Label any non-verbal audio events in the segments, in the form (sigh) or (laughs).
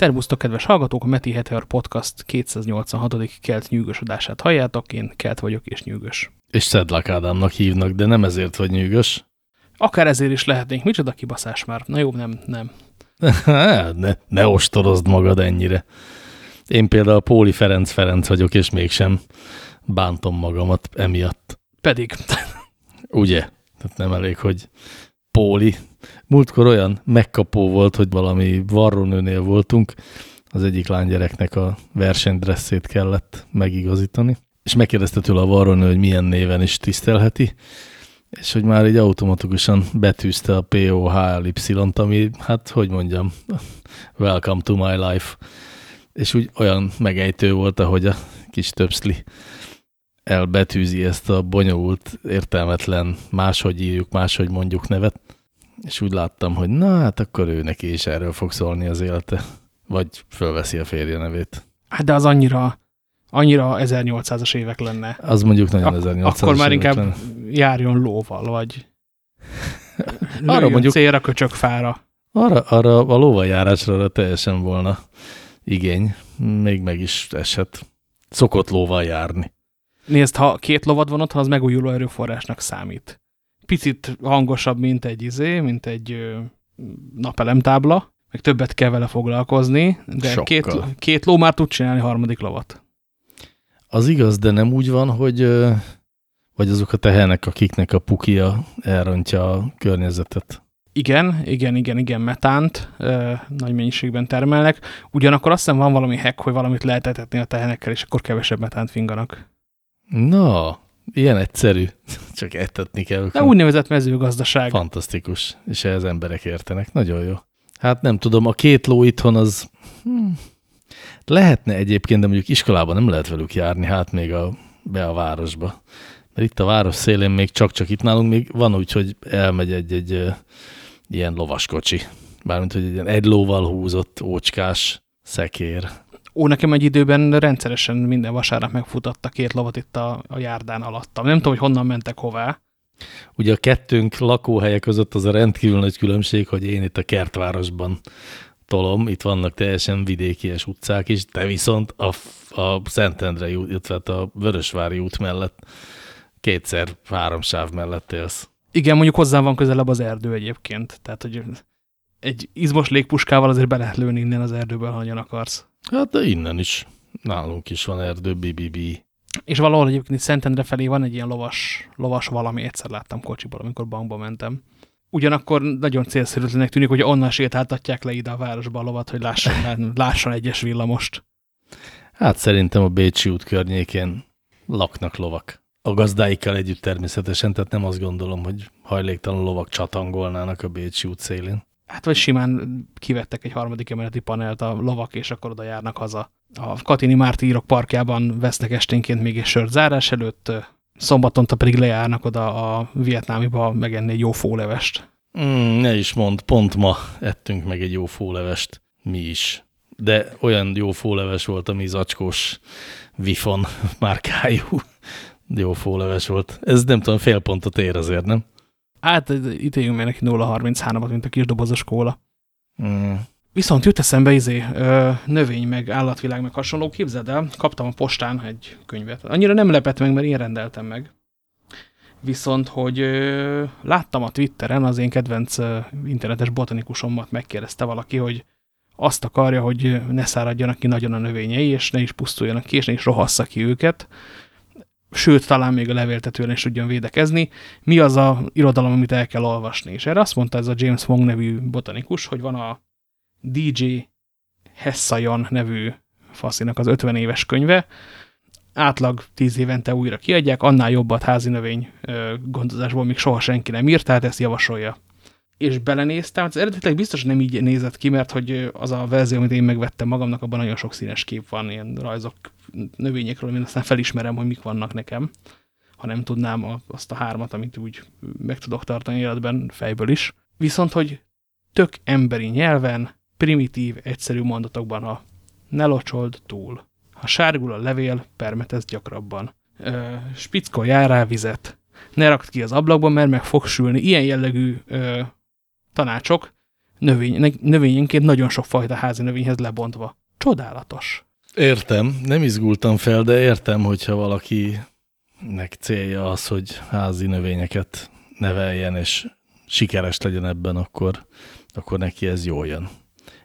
Szervusztok, kedves hallgatók! A Meti Heter Podcast 286. kelt nyűgös adását halljátok. Én kelt vagyok és nyűgös. És Szedlák Ádámnak hívnak, de nem ezért vagy nyűgös. Akár ezért is lehetnénk. Micsoda kibaszás már. Na jó, nem, nem. (laughs) ne, ne ostorozd magad ennyire. Én például Póli Ferenc Ferenc vagyok, és mégsem bántom magamat emiatt. Pedig. Ugye? Tehát nem elég, hogy Póli. Múltkor olyan megkapó volt, hogy valami varrónőnél voltunk, az egyik lánygyereknek a versenydresszét kellett megigazítani, és megkérdezte tőle a varrónő, hogy milyen néven is tisztelheti, és hogy már így automatikusan betűzte a POHLY-t, ami, hát, hogy mondjam, welcome to my life. És úgy olyan megejtő volt, ahogy a kis töpszli elbetűzi ezt a bonyolult, értelmetlen, máshogy írjuk, máshogy mondjuk nevet. És úgy láttam, hogy na, hát akkor ő neki is erről fog szólni az élete. Vagy fölveszi a férje nevét. Hát de az annyira, annyira 1800-as évek lenne. Az mondjuk nagyon Ak 1800 Akkor már inkább lenne. járjon lóval, vagy (laughs) arra mondjuk célra köcsök fára. Arra, arra a lóvaljárásra teljesen volna igény. Még meg is esett. Szokott lóval járni. Nézd, ha két lovad van otthon, az megújuló erőforrásnak számít. Picit hangosabb, mint egy izé, mint egy ö, napelemtábla, meg többet kell vele foglalkozni, de két, két ló már tud csinálni harmadik lovat. Az igaz, de nem úgy van, hogy vagy azok a tehenek, akiknek a pukia elrontja a környezetet. Igen, igen, igen, igen, metánt ö, nagy mennyiségben termelnek. Ugyanakkor azt hiszem van valami hack, hogy valamit lehet etetni a tehenekkel, és akkor kevesebb metánt finganak. Na, ilyen egyszerű. (laughs) Csak etetni kell. Na, úgynevezett mezőgazdaság. Fantasztikus. És ehhez emberek értenek. Nagyon jó. Hát nem tudom, a két ló itthon az... Hmm, lehetne egyébként, de mondjuk iskolában nem lehet velük járni, hát még a, be a városba. Mert itt a város szélén még csak-csak itt nálunk még van úgy, hogy elmegy egy-egy ilyen lovaskocsi. Bármint, hogy egy ilyen egy lóval húzott ócskás szekér. Ó, nekem egy időben rendszeresen minden vasárnap megfutatta két lovat itt a, a járdán alattam. Nem tudom, hogy honnan mentek hová. Ugye a kettőnk lakóhelye között az a rendkívül nagy különbség, hogy én itt a kertvárosban tolom, itt vannak teljesen vidékies utcák is, de viszont a, a Szentendre út, illetve hát a Vörösvári út mellett kétszer három sáv mellett élsz. Igen, mondjuk hozzám van közelebb az erdő egyébként, tehát hogy egy izmos légpuskával azért be lehet lőni innen az erdőből, ha nagyon akarsz. Hát de innen is. Nálunk is van erdő, BBB. És valahol egyébként itt Szentendre felé van egy ilyen lovas, lovas valami, egyszer láttam kocsiból, amikor bankba mentem. Ugyanakkor nagyon célszerűtlenek tűnik, hogy onnan sétáltatják le ide a városba a lovat, hogy lásson, (laughs) lásson egyes villamost. Hát szerintem a Bécsi út környékén laknak lovak. A gazdáikkal együtt természetesen, tehát nem azt gondolom, hogy hajléktalan lovak csatangolnának a Bécsi út szélén. Hát vagy simán kivettek egy harmadik emeleti panelt a lovak, és akkor oda járnak haza. A Katini Mártírok parkjában vesznek esténként még egy sört zárás előtt, szombatonta pedig lejárnak oda a vietnámiba megenni egy jó fólevest. Mm, ne is mond, pont ma ettünk meg egy jó fólevest, mi is. De olyan jó fóleves volt, ami zacskós Vifon (laughs) márkájú jó fóleves volt. Ez nem tudom, fél pontot ér azért, nem? Hát ítéljünk meg neki 0,33-at, mint a kis dobozos kóla. Mm. Viszont jut eszembe izé, növény, meg állatvilág, meg hasonló. Képzeld el, kaptam a postán egy könyvet. Annyira nem lepett meg, mert én rendeltem meg. Viszont, hogy ö, láttam a Twitteren, az én kedvenc ö, internetes botanikusomat megkérdezte valaki, hogy azt akarja, hogy ne száradjanak ki nagyon a növényei, és ne is pusztuljanak ki, és ne is rohassza ki őket, sőt, talán még a levéltetően is tudjon védekezni, mi az a irodalom, amit el kell olvasni. És erre azt mondta ez a James Wong nevű botanikus, hogy van a DJ Hessayan nevű faszinak az 50 éves könyve, átlag 10 évente újra kiadják, annál jobbat házi növény gondozásból még soha senki nem írt, tehát ezt javasolja. És belenéztem, az eredetileg biztos nem így nézett ki, mert hogy az a verzió, amit én megvettem magamnak, abban nagyon sok színes kép van, ilyen rajzok növényekről, én aztán felismerem, hogy mik vannak nekem, ha nem tudnám azt a hármat, amit úgy meg tudok tartani életben fejből is. Viszont, hogy tök emberi nyelven, primitív, egyszerű mondatokban, ha ne locsold túl. Ha sárgul a levél, permetez gyakrabban. Ö, spickolj rá vizet. Ne rakd ki az ablakban, mert meg fog sülni. Ilyen jellegű ö, tanácsok növény, növényenként nagyon sok fajta házi növényhez lebontva. Csodálatos. Értem, nem izgultam fel, de értem, hogyha valakinek célja az, hogy házi növényeket neveljen, és sikeres legyen ebben, akkor, akkor neki ez jól jön.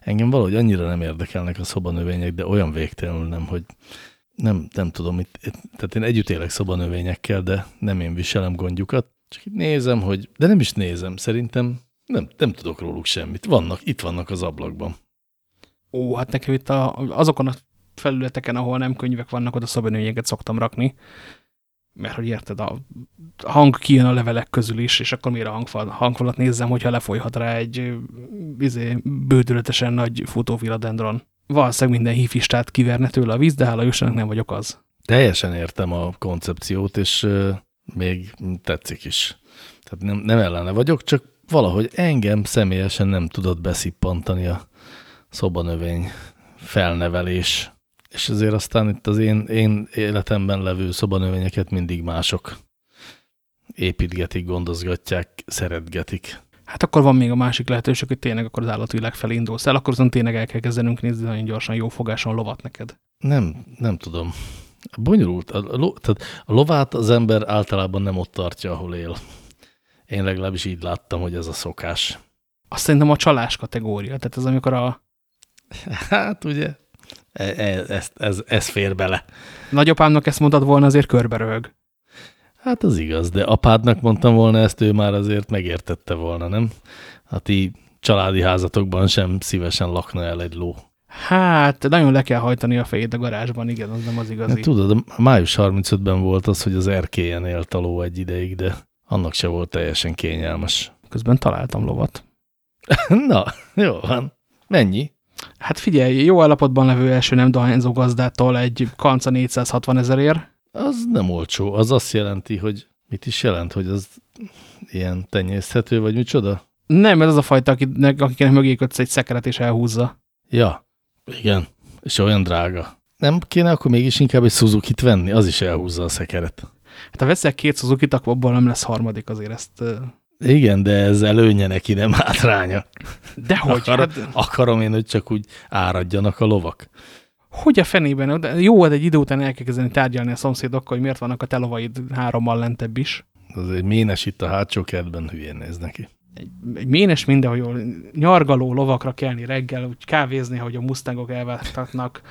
Engem valahogy annyira nem érdekelnek a szobanövények, de olyan végtelenül nem, hogy nem, nem tudom, itt, tehát én együtt élek szobanövényekkel, de nem én viselem gondjukat, csak itt nézem, hogy, de nem is nézem, szerintem nem, nem tudok róluk semmit. Vannak, itt vannak az ablakban. Ó, hát nekem itt a, azokon a felületeken, ahol nem könyvek vannak, oda szobanövényeket szoktam rakni, mert hogy érted, a hang kijön a levelek közül is, és akkor miért a hangfal, hangfalat nézzem, hogyha lefolyhat rá egy izé, bődületesen nagy futófiladendron. Valószínűleg minden hífistát kiverne tőle a víz, de hála Istennek nem vagyok az. Teljesen értem a koncepciót, és uh, még tetszik is. Tehát nem, nem ellene vagyok, csak valahogy engem személyesen nem tudott beszippantani a szobanövény felnevelés és ezért aztán itt az én, én életemben levő szobanövényeket mindig mások építgetik, gondozgatják, szeretgetik. Hát akkor van még a másik lehetőség, hogy tényleg akkor az állatvilág felé indulsz el, akkor azon tényleg el kell kezdenünk nézni nagyon gyorsan jó fogáson lovat neked. Nem, nem tudom. Bonyolult. A, lo, tehát a lovát az ember általában nem ott tartja, ahol él. Én legalábbis így láttam, hogy ez a szokás. Azt szerintem a csalás kategória. Tehát ez amikor a... Hát ugye, E, e, ez, ez, ez fér bele. Nagyapámnak ezt mondtad volna, azért körbe röhög. Hát az igaz, de apádnak mondtam volna ezt, ő már azért megértette volna, nem? A ti családi házatokban sem szívesen lakna el egy ló. Hát, nagyon le kell hajtani a fejét a garázsban, igen, az nem az igazi. Hát, tudod, május 35-ben volt az, hogy az erkélyen élt a ló egy ideig, de annak se volt teljesen kényelmes. Közben találtam lovat. (laughs) Na, jó van. Mennyi? Hát figyelj, jó állapotban levő első nem dohányzó gazdától egy kanca 460 ezerért. Az nem olcsó. Az azt jelenti, hogy mit is jelent, hogy az ilyen tenyészthető, vagy micsoda? Nem, ez az a fajta, akinek, akinek mögé kötsz egy szekeret és elhúzza. Ja, igen. És olyan drága. Nem kéne akkor mégis inkább egy Suzuki-t venni? Az is elhúzza a szekeret. Hát ha veszel két Suzuki-t, akkor abból nem lesz harmadik azért ezt igen, de ez előnye neki, nem hátránya. Dehogy? Akar, hát... Akarom én, hogy csak úgy áradjanak a lovak. Hogy a fenében? Jó, hogy egy idő után el kell kezdeni tárgyalni a szomszédokkal, hogy miért vannak a te lovaid hárommal lentebb is. Az egy ménes itt a hátsó kertben hülyén néz neki. Egy, egy ménes mindenhol nyargaló lovakra kelni reggel, úgy kávézni, hogy a mustangok elváltatnak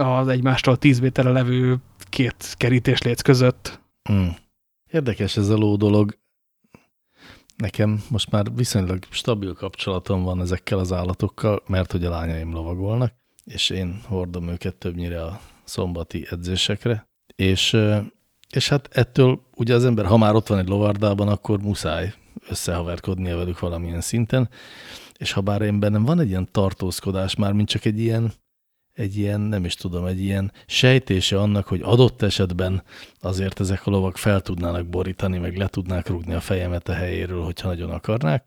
az egymástól tíz méterre levő két kerítésléc között. Mm. Érdekes ez a ló dolog. Nekem most már viszonylag stabil kapcsolatom van ezekkel az állatokkal, mert hogy a lányaim lovagolnak, és én hordom őket többnyire a szombati edzésekre, és, és hát ettől ugye az ember, ha már ott van egy lovardában, akkor muszáj összehaverkodnia velük valamilyen szinten, és ha bár én bennem van egy ilyen tartózkodás, már mint csak egy ilyen egy ilyen, nem is tudom, egy ilyen sejtése annak, hogy adott esetben azért ezek a lovak fel tudnának borítani, meg le tudnák rúgni a fejemet a helyéről, hogyha nagyon akarnák.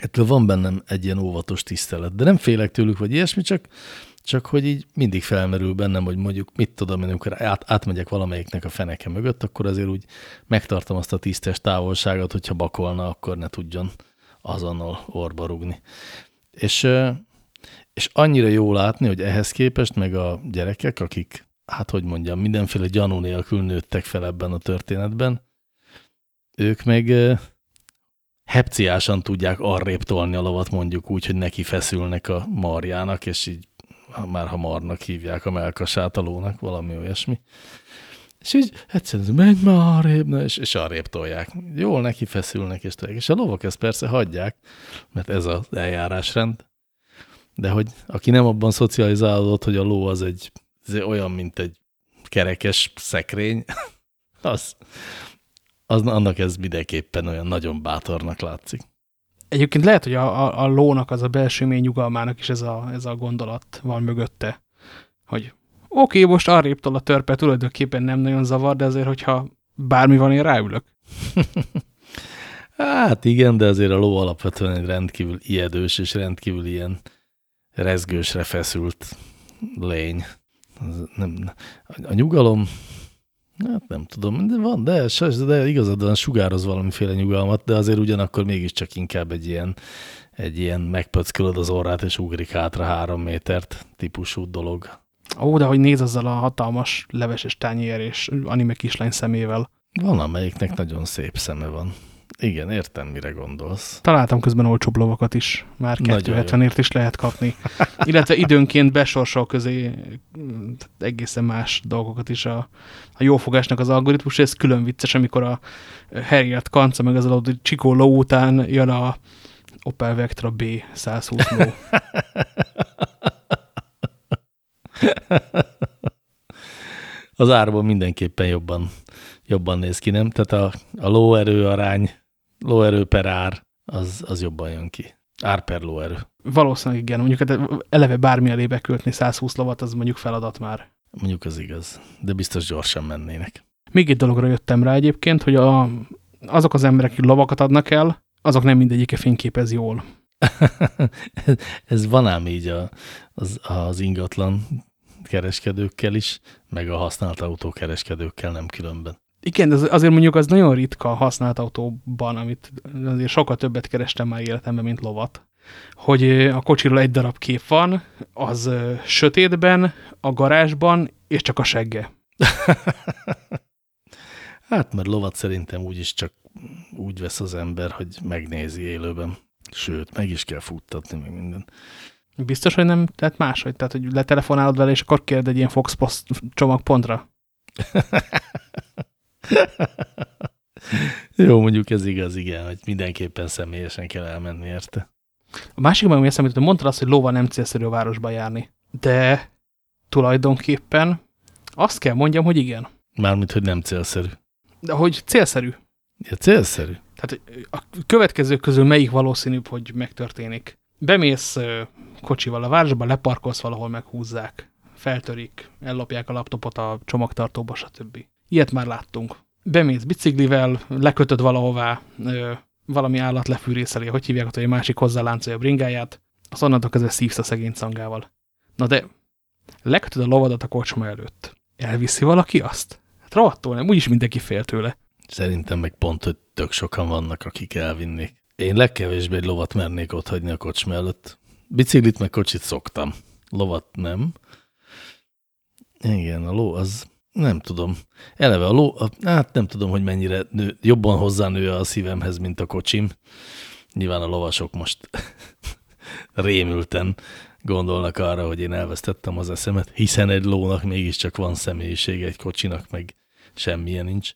Ettől van bennem egy ilyen óvatos tisztelet, de nem félek tőlük, vagy ilyesmi, csak, csak hogy így mindig felmerül bennem, hogy mondjuk mit tudom amikor át, átmegyek valamelyiknek a feneke mögött, akkor azért úgy megtartom azt a tisztes távolságot, hogyha bakolna, akkor ne tudjon azonnal orba rugni. És és annyira jó látni, hogy ehhez képest meg a gyerekek, akik, hát hogy mondjam, mindenféle gyanú nélkül nőttek fel ebben a történetben, ők meg hepciásan tudják arrébb tolni a lovat mondjuk úgy, hogy neki feszülnek a marjának, és így már ha marnak hívják a melkasát a lónak, valami olyasmi. És így egyszerűen menj már arrébb, és, és arrébb tolják. Jól neki feszülnek, és tolják. És a lovak ezt persze hagyják, mert ez az eljárásrend de hogy aki nem abban szocializálódott, hogy a ló az egy az olyan, mint egy kerekes szekrény, (laughs) az, az annak ez mindenképpen olyan nagyon bátornak látszik. Egyébként lehet, hogy a, a, a lónak az a belső mély nyugalmának is ez a, ez a gondolat van mögötte, hogy oké, okay, most arrébb a törpe tulajdonképpen nem nagyon zavar, de azért, hogyha bármi van, én ráülök. (laughs) hát igen, de azért a ló alapvetően egy rendkívül ijedős és rendkívül ilyen rezgősre feszült lény. Nem, a nyugalom, hát nem tudom, de van, de, de igazad van, sugároz valamiféle nyugalmat, de azért ugyanakkor mégiscsak inkább egy ilyen, egy ilyen megpöckölöd az orrát, és ugrik hátra három métert típusú dolog. Ó, de hogy néz azzal a hatalmas leveses tányér és anime kislány szemével. Van, amelyiknek nagyon szép szeme van. Igen, értem, mire gondolsz. Találtam közben olcsóbb lovakat is. Már 270-ért is lehet kapni. Illetve időnként besorsol közé egészen más dolgokat is a, a jófogásnak az algoritmus. Ez külön vicces, amikor a Harriet Kanca meg az a Csikó ló után jön a Opel Vectra B 120 ló. (laughs) az árban mindenképpen jobban, jobban néz ki, nem? Tehát a, a lóerő arány, lóerő per ár, az, az jobban jön ki. Ár per lóerő. Valószínűleg igen, mondjuk hát eleve bármi elé beköltni 120 lovat, az mondjuk feladat már. Mondjuk az igaz, de biztos gyorsan mennének. Még egy dologra jöttem rá egyébként, hogy a, azok az emberek, akik lovakat adnak el, azok nem mindegyike fényképez jól. (laughs) Ez van ám így a, az, az ingatlan kereskedőkkel is, meg a használt autókereskedőkkel nem különben. Igen, az, azért mondjuk az nagyon ritka használt autóban, amit azért sokkal többet kerestem már életemben, mint lovat. Hogy a kocsiról egy darab kép van, az sötétben, a garázsban, és csak a segge. (laughs) hát, mert lovat szerintem úgyis csak úgy vesz az ember, hogy megnézi élőben. Sőt, meg is kell futtatni, meg minden. Biztos, hogy nem, tehát máshogy, tehát hogy letelefonálod vele, és akkor kérd egy ilyen Fox Post csomagpontra. (laughs) (laughs) Jó, mondjuk ez igaz, igen, hogy mindenképpen személyesen kell elmenni érte. A másik, ami eszembe hogy mondtad azt, hogy lóval nem célszerű a városba járni. De tulajdonképpen azt kell mondjam, hogy igen. Mármint, hogy nem célszerű. De hogy célszerű. Ja, célszerű. Tehát a következők közül melyik valószínűbb, hogy megtörténik? Bemész kocsival a városba, leparkolsz valahol, meghúzzák, feltörik, ellopják a laptopot a csomagtartóba, stb. Ilyet már láttunk. Bemész biciklivel, lekötöd valahová, valami állat lefűrészeli, hogy hívják hogy a másik hozzáláncolja a bringáját, az onnantól kezdve szívsz a szegény szangával. Na de, lekötöd a lovadat a kocsma előtt. Elviszi valaki azt? Hát rohadtól nem, úgyis mindenki fél tőle. Szerintem meg pont, hogy tök sokan vannak, akik elvinnék. Én legkevésbé egy lovat mernék ott hagyni a kocsma előtt. Biciklit meg kocsit szoktam. Lovat nem. Igen, a ló az, nem tudom. Eleve a ló, hát nem tudom, hogy mennyire nő, jobban hozzánő a szívemhez, mint a kocsim. Nyilván a lovasok most (laughs) rémülten gondolnak arra, hogy én elvesztettem az eszemet, hiszen egy lónak mégiscsak van személyisége, egy kocsinak meg semmilyen nincs.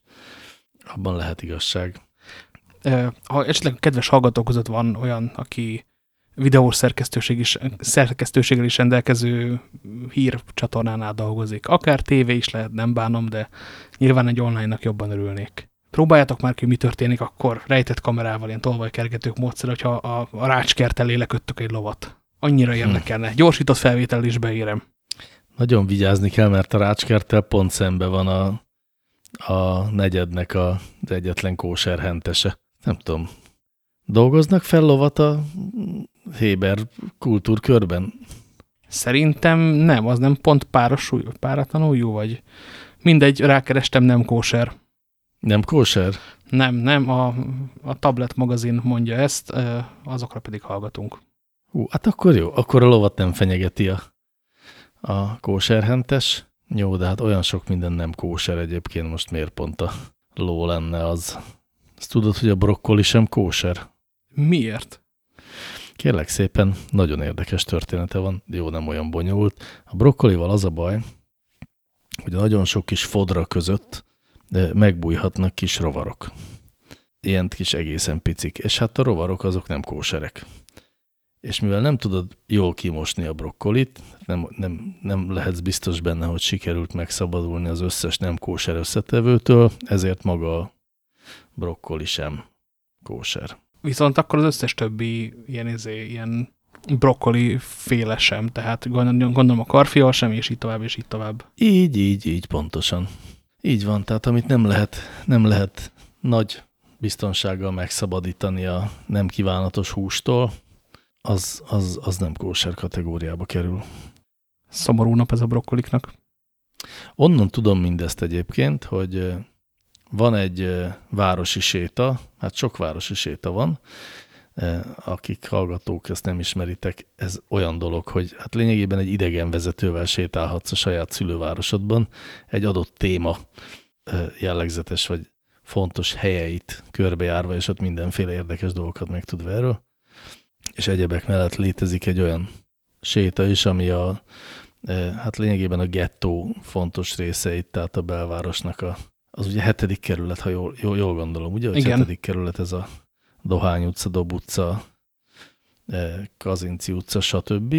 Abban lehet igazság. Ha esetleg kedves hallgatók között van olyan, aki videós szerkesztőség is, szerkesztőséggel is rendelkező hírcsatornánál dolgozik. Akár tévé is lehet, nem bánom, de nyilván egy online-nak jobban örülnék. Próbáljátok már ki, mi történik akkor rejtett kamerával, ilyen tolvajkergetők módszer, hogyha a, a rácskert elé leköttök egy lovat. Annyira hm. érdekelne. Hm. Gyorsított felvétel is beérem. Nagyon vigyázni kell, mert a rácskerttel pont szembe van a, a negyednek a, az egyetlen kóserhentese. Nem tudom, dolgoznak fel lovat a Héber kultúrkörben? Szerintem nem, az nem pont páros, páratlanul jó, vagy mindegy, rákerestem, nem kóser. Nem kóser? Nem, nem, a, a tablet magazin mondja ezt, azokra pedig hallgatunk. Hú, hát akkor jó, akkor a lovat nem fenyegeti a, a kóserhentes. Jó, de hát olyan sok minden nem kóser egyébként, most miért pont a ló lenne az. Ezt tudod, hogy a brokkoli sem kóser? Miért? Kérlek szépen, nagyon érdekes története van, jó, nem olyan bonyolult. A brokkolival az a baj, hogy nagyon sok kis fodra között de megbújhatnak kis rovarok. Ilyen kis egészen picik, és hát a rovarok azok nem kóserek. És mivel nem tudod jól kimosni a brokkolit, nem, nem, nem lehetsz biztos benne, hogy sikerült megszabadulni az összes nem kóser összetevőtől, ezért maga a brokkoli sem kóser. Viszont akkor az összes többi ilyen, izé, ilyen brokkoli féle sem, tehát gondolom, gondolom a karfiol sem, és így tovább, és így tovább. Így, így, így, pontosan. Így van, tehát amit nem lehet, nem lehet nagy biztonsággal megszabadítani a nem kívánatos hústól, az, az, az nem kóser kategóriába kerül. Szomorú nap ez a brokkoliknak. Onnan tudom mindezt egyébként, hogy van egy városi séta, hát sok városi séta van, akik hallgatók, ezt nem ismeritek, ez olyan dolog, hogy hát lényegében egy idegen vezetővel sétálhatsz a saját szülővárosodban, egy adott téma jellegzetes vagy fontos helyeit körbejárva, és ott mindenféle érdekes dolgokat meg tud erről. És egyebek mellett létezik egy olyan séta is, ami a, hát lényegében a gettó fontos részeit, tehát a belvárosnak a, az ugye hetedik kerület, ha jól, jól, jól gondolom, ugye, Igen. hetedik kerület ez a Dohány utca, Dob utca, Kazinci utca, stb.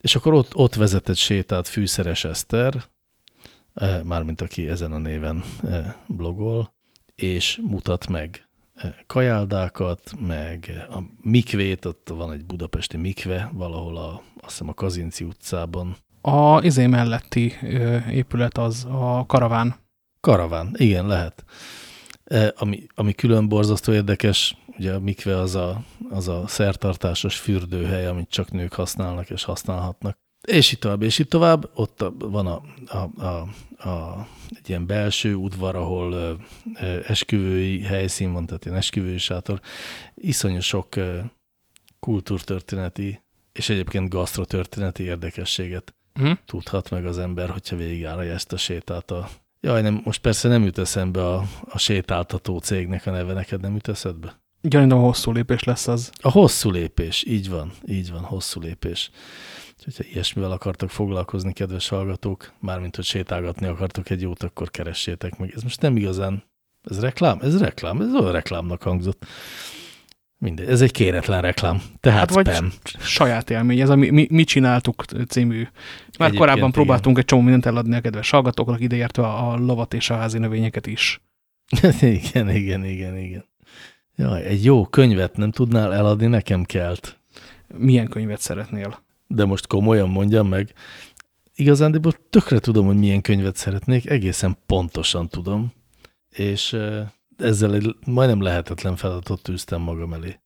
És akkor ott, ott vezetett sétát Fűszeres Eszter, mármint aki ezen a néven blogol, és mutat meg kajáldákat, meg a mikvét, ott van egy budapesti mikve, valahol a, azt hiszem a Kazinci utcában. A izé melletti épület az a karaván. Karaván, igen, lehet. Ami, ami külön borzasztó érdekes, ugye a mikve az a, az a szertartásos fürdőhely, amit csak nők használnak és használhatnak. És itt tovább, és itt tovább, ott van a, a, a, a, egy ilyen belső udvar, ahol ö, ö, esküvői helyszín van, tehát ilyen esküvői sátor. Iszonyú sok ö, kultúrtörténeti és egyébként gasztrotörténeti érdekességet mm. tudhat meg az ember, hogyha végigállja ezt a sétát. A... Jaj, nem, most persze nem jut eszembe a, a sétáltató cégnek a neve, neked nem jut eszedbe? Gyanítom, hosszú lépés lesz az. A hosszú lépés, így van, így van, hosszú lépés. Hogyha ilyesmivel akartok foglalkozni, kedves hallgatók, mármint, hogy sétálgatni akartok egy jót, akkor keressétek meg. Ez most nem igazán, ez reklám? Ez reklám, ez olyan reklámnak hangzott. Mindegy, ez egy kéretlen reklám. Tehát hát vagy spam. saját élmény, ez a mi, mi, mi csináltuk című. Már Egyébként korábban próbáltunk igen. egy csomó mindent eladni a kedves hallgatóknak, ideértve a, a lovat és a házi növényeket is. (laughs) igen, igen, igen, igen. Jaj, egy jó könyvet nem tudnál eladni, nekem kelt. Milyen könyvet szeretnél? De most komolyan mondjam meg, igazán, de tökre tudom, hogy milyen könyvet szeretnék, egészen pontosan tudom, és ezzel egy majdnem lehetetlen feladatot tűztem magam elé.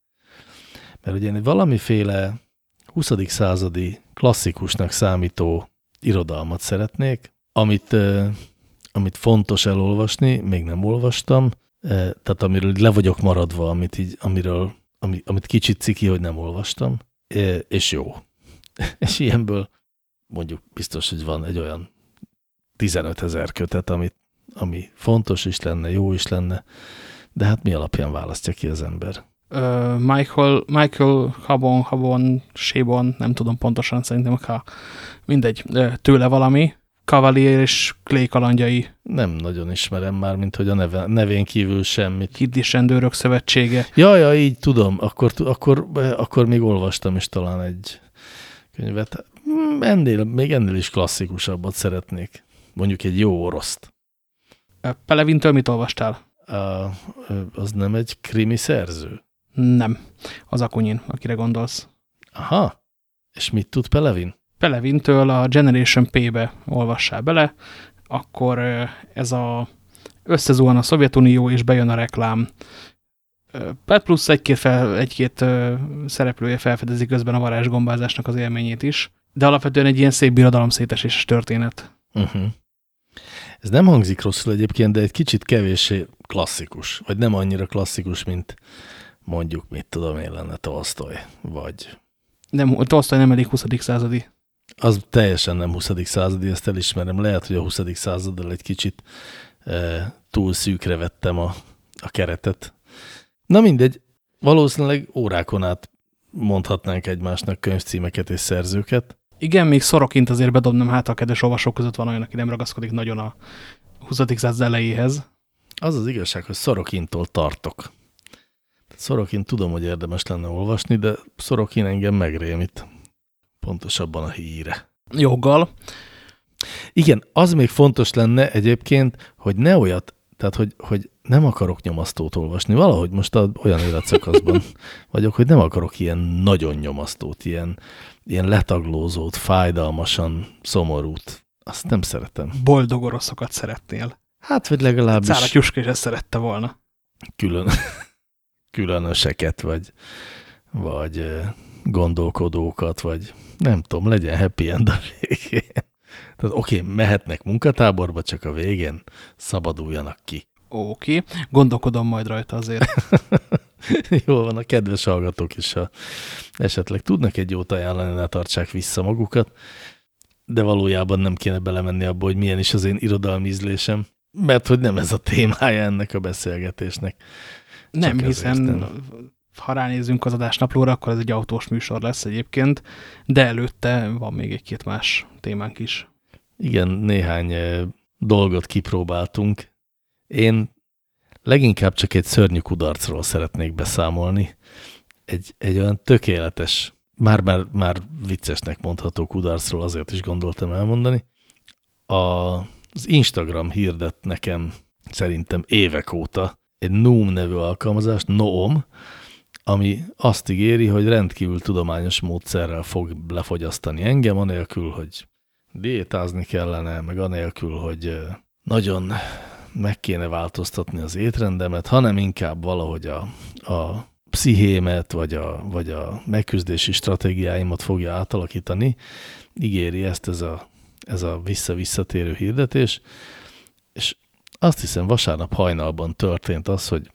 Mert ugye valamiféle 20. századi klasszikusnak számító irodalmat szeretnék, amit, amit fontos elolvasni, még nem olvastam, tehát amiről le vagyok maradva, amit így, amiről, ami, amit kicsit ciki, hogy nem olvastam, és jó. (laughs) és ilyenből mondjuk biztos, hogy van egy olyan 15 ezer kötet, amit, ami fontos is lenne, jó is lenne, de hát mi alapján választja ki az ember? Uh, Michael, Michael Habon, Habon, Sébon, nem tudom pontosan, szerintem ha mindegy, tőle valami, Cavalier és Clay kalandjai. Nem nagyon ismerem már, mint hogy a neve, nevén kívül semmit. Kiddis rendőrök szövetsége. Ja, ja, így tudom. Akkor, akkor, akkor még olvastam is talán egy könyvet. Hmm, ennél, még ennél is klasszikusabbat szeretnék. Mondjuk egy jó oroszt. Pelevintől mit olvastál? A, az nem egy krimi szerző? Nem. Az Akunyin, akire gondolsz. Aha. És mit tud Pelevin? Pelevintől a Generation P-be olvassál bele, akkor ez a összezuhan a Szovjetunió, és bejön a reklám. Plusz egy-két fel, egy szereplője felfedezi közben a varázsgombázásnak az élményét is, de alapvetően egy ilyen szép birodalomszéteséses történet. Uh -huh. Ez nem hangzik rosszul egyébként, de egy kicsit kevéssé klasszikus, vagy nem annyira klasszikus, mint mondjuk, mit tudom én lenne Tolstoy, vagy... Nem, Tolstoy nem elég 20. századi. Az teljesen nem 20. századi, ezt elismerem. Lehet, hogy a 20. századdal egy kicsit e, túl szűkre vettem a, a keretet. Na mindegy, valószínűleg órákon át mondhatnánk egymásnak könyvcímeket és szerzőket. Igen, még szorokint azért bedobnám, hát a kedves olvasók között van olyan, aki nem ragaszkodik nagyon a 20. század elejéhez. Az az igazság, hogy szorokintól tartok. Szorokint tudom, hogy érdemes lenne olvasni, de Szorokin engem megrémít. Pontosabban a híre. Joggal. Igen, az még fontos lenne egyébként, hogy ne olyat, tehát hogy, hogy nem akarok nyomasztót olvasni. Valahogy most olyan életszakaszban (laughs) vagyok, hogy nem akarok ilyen nagyon nyomasztót, ilyen, ilyen letaglózót, fájdalmasan szomorút. Azt nem szeretem. Boldog oroszokat szeretnél. Hát, vagy legalábbis... Cára Tyuska is ezt szerette volna. Külön, (laughs) különöseket, vagy, vagy gondolkodókat, vagy nem tudom, legyen happy end a végén. Tehát oké, okay, mehetnek munkatáborba, csak a végén szabaduljanak ki. Oké, okay. gondolkodom majd rajta azért. (laughs) Jól van, a kedves hallgatók is, ha esetleg tudnak egy jót ajánlani, ne tartsák vissza magukat, de valójában nem kéne belemenni abba, hogy milyen is az én irodalmi ízlésem, mert hogy nem ez a témája ennek a beszélgetésnek. Nem, Csak hiszen nem. ha ránézünk az adásnaplóra, akkor ez egy autós műsor lesz egyébként, de előtte van még egy-két más témánk is. Igen, néhány eh, dolgot kipróbáltunk. Én leginkább csak egy szörnyű kudarcról szeretnék beszámolni. Egy, egy olyan tökéletes, már, már, már viccesnek mondható kudarcról azért is gondoltam elmondani. A, az Instagram hirdet nekem szerintem évek óta egy Noom nevű alkalmazást, Noom, ami azt ígéri, hogy rendkívül tudományos módszerrel fog lefogyasztani engem, anélkül, hogy diétázni kellene, meg anélkül, hogy nagyon meg kéne változtatni az étrendemet, hanem inkább valahogy a, a pszichémet, vagy a, vagy a megküzdési stratégiáimat fogja átalakítani. Ígéri ezt ez a, ez a vissza-visszatérő hirdetés, és azt hiszem vasárnap hajnalban történt az, hogy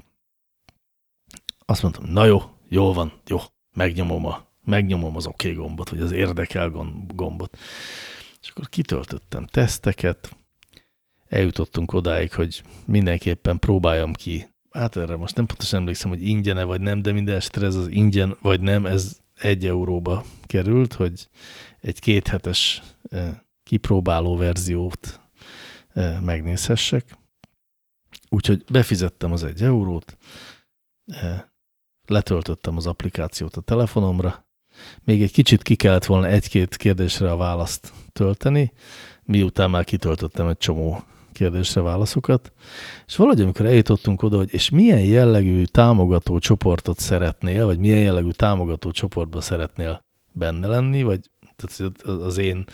azt mondtam, na jó, jól van, jó, megnyomom, a, megnyomom az oké okay gombot, vagy az érdekel gombot. És akkor kitöltöttem teszteket, eljutottunk odáig, hogy mindenképpen próbáljam ki. Hát erre most nem pontosan emlékszem, hogy ingyene vagy nem, de minden esetre ez az ingyen vagy nem, ez egy euróba került, hogy egy kéthetes eh, kipróbáló verziót eh, megnézhessek. Úgyhogy befizettem az egy eurót, eh, letöltöttem az applikációt a telefonomra, még egy kicsit ki kellett volna egy-két kérdésre a választ tölteni, miután már kitöltöttem egy csomó kérdésre válaszokat, és valahogy amikor eljutottunk oda, hogy és milyen jellegű támogató csoportot szeretnél, vagy milyen jellegű támogató csoportban szeretnél benne lenni, vagy tehát az én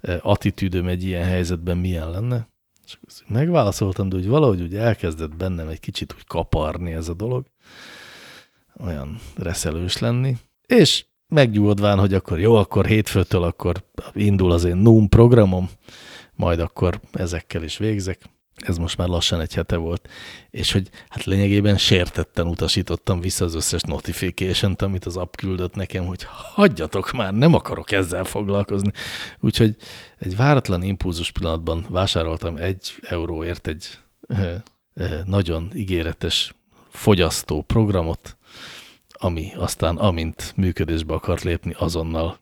eh, attitűdöm egy ilyen helyzetben milyen lenne, és megválaszoltam, de úgy valahogy úgy elkezdett bennem egy kicsit úgy kaparni ez a dolog, olyan reszelős lenni, és megnyugodván, hogy akkor jó, akkor hétfőtől akkor indul az én NUM programom, majd akkor ezekkel is végzek. Ez most már lassan egy hete volt. És hogy hát lényegében sértetten utasítottam vissza az összes notification amit az app küldött nekem, hogy hagyjatok már, nem akarok ezzel foglalkozni. Úgyhogy egy váratlan impulzus pillanatban vásároltam egy euróért egy ö, ö, nagyon ígéretes fogyasztó programot, ami aztán amint működésbe akart lépni, azonnal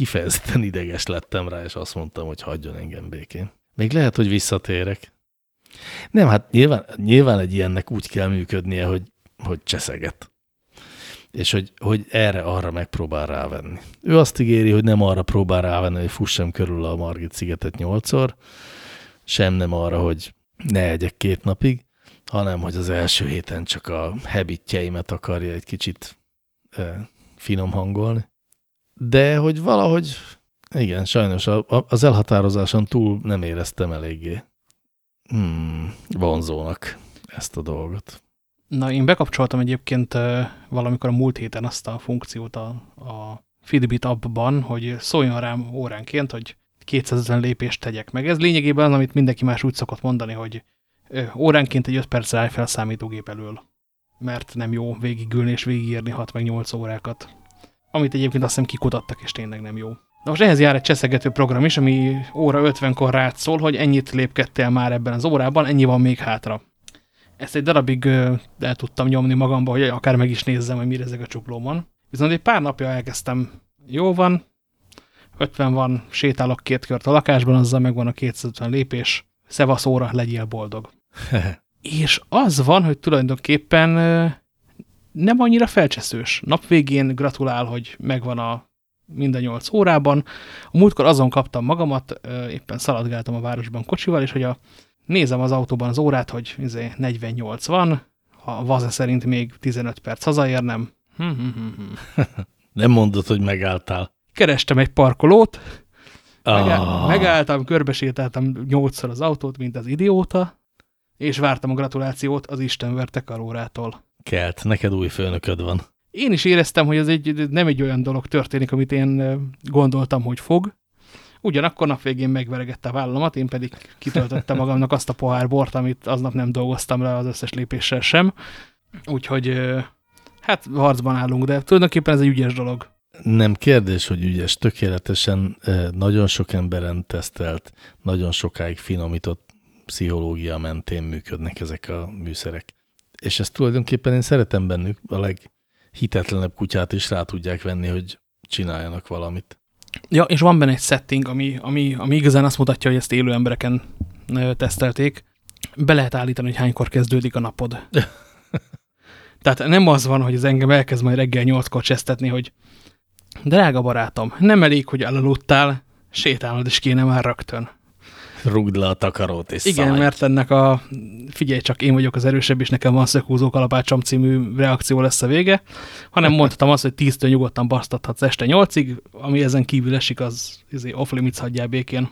kifejezetten ideges lettem rá, és azt mondtam, hogy hagyjon engem békén. Még lehet, hogy visszatérek. Nem, hát nyilván, nyilván egy ilyennek úgy kell működnie, hogy, hogy cseszeget. És hogy, hogy erre-arra megpróbál rávenni. Ő azt ígéri, hogy nem arra próbál rávenni, hogy fussam körül a Margit szigetet nyolcszor, sem nem arra, hogy ne egyek két napig, hanem hogy az első héten csak a habitjeimet akarja egy kicsit e, finom hangolni de hogy valahogy, igen, sajnos a, a, az elhatározáson túl nem éreztem eléggé hmm, vonzónak ezt a dolgot. Na, én bekapcsoltam egyébként valamikor a múlt héten azt a funkciót a, a Fitbit appban, hogy szóljon rám óránként, hogy 250 lépést tegyek meg. Ez lényegében az, amit mindenki más úgy szokott mondani, hogy óránként egy 5 percre állj fel a számítógép elől, mert nem jó végigülni és végigírni 6 meg 8 órákat amit egyébként azt hiszem kikutattak, és tényleg nem jó. Na most ehhez jár egy cseszegető program is, ami óra 50-kor rád szól, hogy ennyit lépkedtél már ebben az órában, ennyi van még hátra. Ezt egy darabig el tudtam nyomni magamba, hogy akár meg is nézzem, hogy mire ezek a csuklómon. Viszont egy pár napja elkezdtem, jó van, 50 van, sétálok két kört a lakásban, azzal megvan a 250 lépés, szevasz óra, legyél boldog. (laughs) és az van, hogy tulajdonképpen nem annyira felcseszős. Nap végén gratulál, hogy megvan a minden 8 órában. A múltkor azon kaptam magamat, éppen szaladgáltam a városban kocsival, és hogy a, nézem az autóban az órát, hogy 48 izé van, a vaze szerint még 15 perc hazaérnem. Hm, hm, hm, (laughs) nem mondod, hogy megálltál. Kerestem egy parkolót, ah. megálltam, körbesétáltam nyolcszor az autót, mint az idióta, és vártam a gratulációt az Isten verte karórától. Kelt, neked új főnököd van. Én is éreztem, hogy ez egy, nem egy olyan dolog történik, amit én gondoltam, hogy fog. Ugyanakkor nap végén megveregette a vállamat, én pedig kitöltöttem magamnak azt a pohár bort, amit aznap nem dolgoztam le az összes lépéssel sem. Úgyhogy Hát harcban állunk, de tulajdonképpen ez egy ügyes dolog. Nem kérdés, hogy ügyes, tökéletesen nagyon sok emberen tesztelt, nagyon sokáig finomított pszichológia mentén működnek ezek a műszerek. És ezt tulajdonképpen én szeretem bennük, a leghitetlenebb kutyát is rá tudják venni, hogy csináljanak valamit. Ja, és van benne egy setting, ami, ami, ami igazán azt mutatja, hogy ezt élő embereken tesztelték. Be lehet állítani, hogy hánykor kezdődik a napod. (laughs) Tehát nem az van, hogy az engem elkezd majd reggel nyolckor csesztetni, hogy drága barátom, nem elég, hogy elaludtál, sétálnod is kéne már rögtön. Rugd le a takarót és Igen, szállj. mert ennek a figyelj csak, én vagyok az erősebb, és nekem van szökúzó kalapácsom című reakció lesz a vége, hanem mondhatom azt, hogy 10-től nyugodtan basztathatsz este 8-ig, ami ezen kívül esik, az izé, off limits hagyjál békén.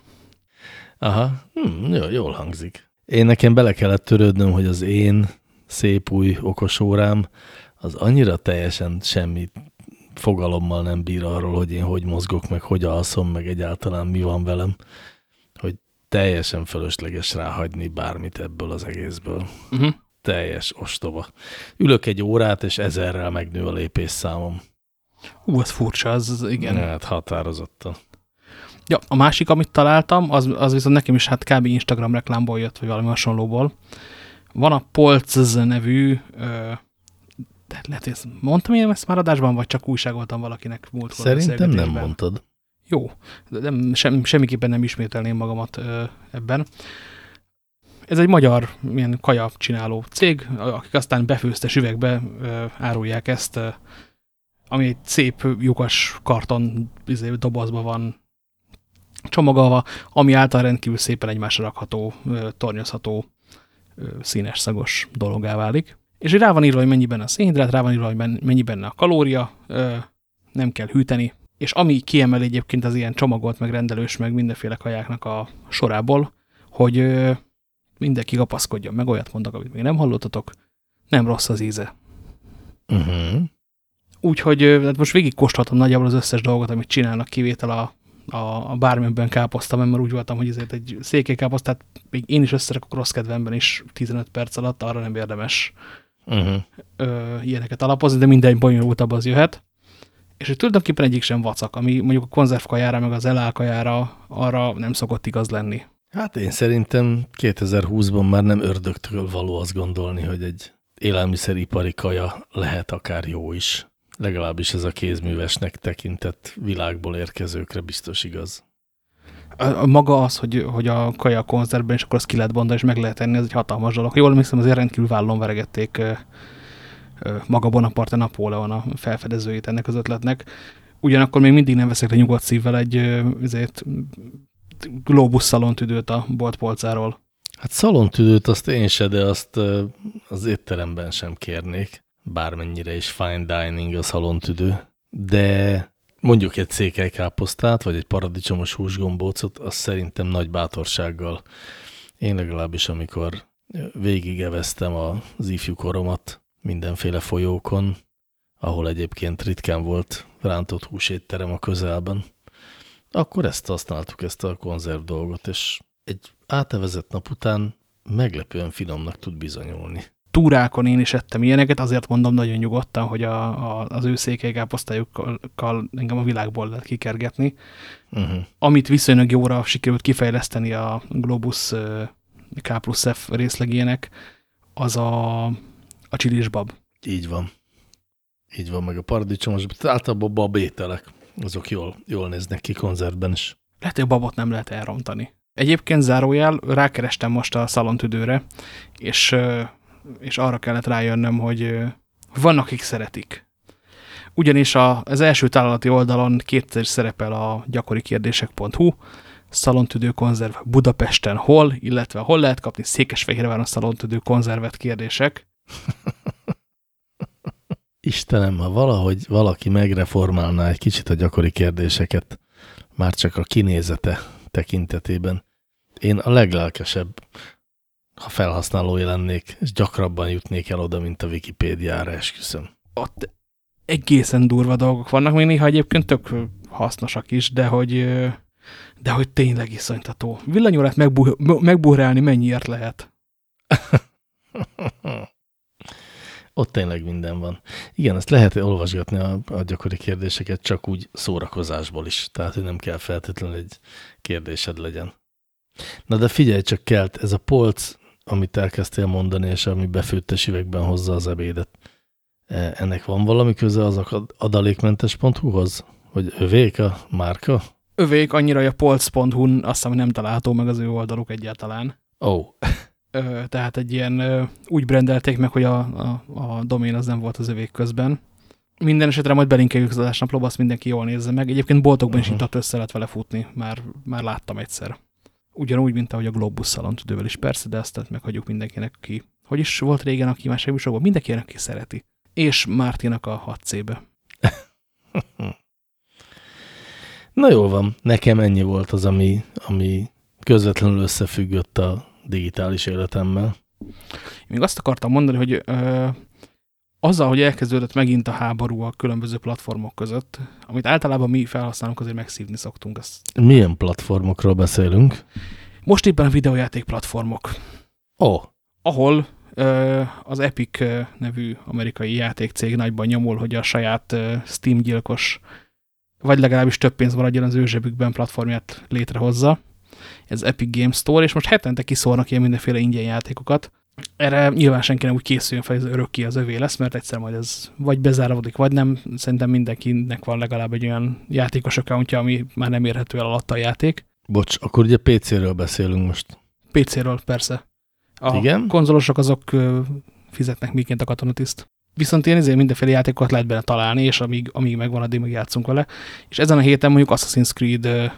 Aha, hm, jó, jól hangzik. Én nekem bele kellett törődnöm, hogy az én szép új okos órám az annyira teljesen semmi fogalommal nem bír arról, hogy én hogy mozgok, meg hogy alszom, meg egyáltalán mi van velem, teljesen fölösleges ráhagyni bármit ebből az egészből. Uh Mhm. -huh. Teljes ostoba. Ülök egy órát, és ezerrel megnő a lépésszámom. Ú, az furcsa, az, az igen. Hát határozottan. Ja, a másik, amit találtam, az, az viszont nekem is hát kb. Instagram reklámból jött, vagy valami hasonlóból. Van a Polcz nevű, ö, de lehet, hogy ezt mondtam én ezt már adásban, vagy csak újságoltam valakinek múltkor. Szerintem nem mondtad. Jó, de nem, sem, semmiképpen nem ismételném magamat ö, ebben. Ez egy magyar ilyen kaja csináló cég, akik aztán befőztes üvegbe ö, árulják ezt, ö, ami egy szép lyukas karton izé, dobozban van csomagolva, ami által rendkívül szépen egymásra rakható, ö, tornyozható, ö, színes, szagos dologá válik. És rá van írva, hogy mennyi benne a szénhidrát, rá van írva, hogy mennyi benne a kalória, ö, nem kell hűteni, és ami kiemel egyébként az ilyen csomagolt, meg rendelős, meg mindenféle kajáknak a sorából, hogy ö, mindenki kapaszkodjon, meg olyat mondok, amit még nem hallottatok, nem rossz az íze. Uh -huh. Úgyhogy hát most végig kóstoltam nagyjából az összes dolgot, amit csinálnak, kivétel a, a, a bármilyenben káposzta, mert úgy voltam, hogy ezért egy székélykáposztát még én is összerakok rossz kedvemben is 15 perc alatt, arra nem érdemes uh -huh. ö, ilyeneket alapozni, de minden bonyolultabb az jöhet. És hogy tulajdonképpen egyik sem vacak, ami mondjuk a konzervkajára, meg az elálkajára arra nem szokott igaz lenni. Hát én szerintem 2020-ban már nem ördögtől való azt gondolni, hogy egy élelmiszeripari kaja lehet akár jó is. Legalábbis ez a kézművesnek tekintett világból érkezőkre biztos igaz. A, a maga az, hogy, hogy a kaja a konzervben, és akkor azt ki lehet bontani, és meg lehet enni, ez egy hatalmas dolog. Jól emlékszem, azért rendkívül vállon veregették maga Bonaparte Napóleon a felfedezőjét ennek az ötletnek. Ugyanakkor még mindig nem veszek le nyugodt szívvel egy ezért, Globus szalontüdőt a boltpolcáról. Hát szalontüdőt azt én se, de azt az étteremben sem kérnék. Bármennyire is fine dining a szalontüdő. De mondjuk egy székelykáposztát, vagy egy paradicsomos húsgombócot, az szerintem nagy bátorsággal. Én legalábbis, amikor végigeveztem az ifjú koromat mindenféle folyókon, ahol egyébként ritkán volt rántott húsétterem a közelben, akkor ezt használtuk, ezt a konzerv dolgot, és egy átevezett nap után meglepően finomnak tud bizonyulni. Túrákon én is ettem ilyeneket, azért mondom nagyon nyugodtan, hogy a, a, az ő székelykáposztájukkal engem a világból lehet kikergetni. Uh -huh. Amit viszonylag jóra sikerült kifejleszteni a Globus K plusz F részlegének, az a, a csilisbab. Így van. Így van, meg a paradicsomos, általában babételek, azok jól, jól néznek ki konzervben is. Lehet, hogy a babot nem lehet elrontani. Egyébként zárójel, rákerestem most a szalontüdőre, és, és arra kellett rájönnöm, hogy vannak, akik szeretik. Ugyanis a, az első találati oldalon kétszer szerepel a gyakori kérdések.hu, szalontüdő konzerv Budapesten hol, illetve hol lehet kapni Székesfehérváron szalontüdő konzervet kérdések. Istenem, ha valahogy valaki megreformálná egy kicsit a gyakori kérdéseket, már csak a kinézete tekintetében, én a leglelkesebb, ha felhasználója lennék, és gyakrabban jutnék el oda, mint a Wikipédiára, esküszöm. Ott egészen durva dolgok vannak, még néha egyébként tök hasznosak is, de hogy, de hogy tényleg iszonytató. Villanyórát megbuhrálni mennyiért lehet? (laughs) Ott tényleg minden van. Igen, ezt lehet olvasgatni a, a gyakori kérdéseket, csak úgy szórakozásból is. Tehát, hogy nem kell feltétlenül egy kérdésed legyen. Na de figyelj, csak kelt, ez a polc, amit elkezdtél mondani, és ami befőttes üvegben hozza az ebédet. E, ennek van valami köze az adalékmentes.hu-hoz? Vagy övék a márka? Övék annyira, hogy a polc.hu-n azt hiszem, nem található meg az ő oldaluk egyáltalán. Ó. Oh. (laughs) Tehát egy ilyen, úgy brendelték meg, hogy a, a, a domén az nem volt az övék közben. Minden esetre majd belinkeljük az adásnaplóba, azt mindenki jól nézze meg. Egyébként boltokban uh -huh. is itt össze lehet vele futni, már, már láttam egyszer. Ugyanúgy, mint ahogy a Globus szalon tüdővel is persze, de azt meghagyjuk mindenkinek ki. Hogy is volt régen a kívánság műsorban? Mindenkinek, ki szereti. És Mártinak a 6C-be. (laughs) Na jól van, nekem ennyi volt az, ami, ami közvetlenül összefüggött a digitális életemmel. Még azt akartam mondani, hogy ö, azzal, hogy elkezdődött megint a háború a különböző platformok között, amit általában mi felhasználunk, azért megszívni szoktunk. Ezt. Milyen platformokról beszélünk? Most éppen a videójáték platformok. Ó. Oh. Ahol ö, az Epic nevű amerikai játékcég nagyban nyomul, hogy a saját ö, Steam gyilkos, vagy legalábbis több pénz maradjon az ő zsebükben platformját létrehozza ez Epic Game Store, és most hetente kiszórnak ilyen mindenféle ingyen játékokat. Erre nyilván senki nem úgy készüljön fel, hogy ez örökké az övé lesz, mert egyszer majd ez vagy bezárodik, vagy nem. Szerintem mindenkinek van legalább egy olyan játékos accountja, ami már nem érhető el alatta a játék. Bocs, akkor ugye PC-ről beszélünk most. PC-ről, persze. A Igen? konzolosok azok fizetnek miként a katonatiszt. Viszont ilyen ezért mindenféle játékokat lehet benne találni, és amíg, amíg megvan, addig meg játszunk vele. És ezen a héten mondjuk Assassin's Creed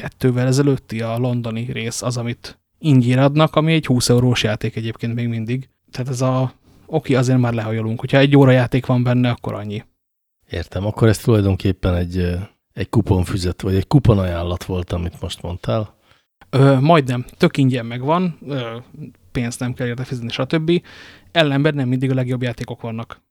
kettővel ezelőtti a londoni rész az, amit ingyen adnak, ami egy 20 eurós játék egyébként még mindig. Tehát ez a, oké, azért már lehajolunk. Hogyha egy óra játék van benne, akkor annyi. Értem, akkor ez tulajdonképpen egy, egy kuponfüzet, vagy egy kuponajánlat volt, amit most mondtál? Ö, majdnem, tök ingyen megvan, ö, pénzt nem kell érte fizetni, stb. Ellenben nem mindig a legjobb játékok vannak.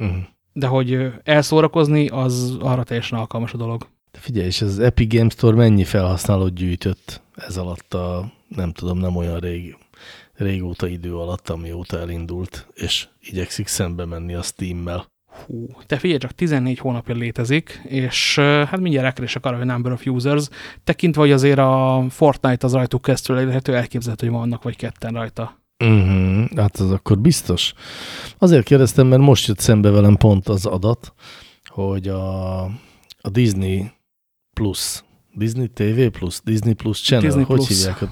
Uh mhm. -huh. De hogy elszórakozni, az arra teljesen alkalmas a dolog. Figyelj, és az Epic Games Store mennyi felhasználót gyűjtött ez alatt a, nem tudom, nem olyan rég, régóta idő alatt, amióta elindult, és igyekszik szembe menni a Steam-mel. Hú, te figyelj, csak 14 hónapja létezik, és hát mindjárt rákeresek arra, hogy number of users, tekintve, hogy azért a Fortnite az rajtuk keresztül elérhető, elképzelhető, hogy vannak vagy ketten rajta. Uh -huh, hát az akkor biztos. Azért kérdeztem, mert most jött szembe velem pont az adat, hogy a, a Disney Plus. Disney TV Plus? Disney Plus Channel? Disney Hogy Plus. hívják?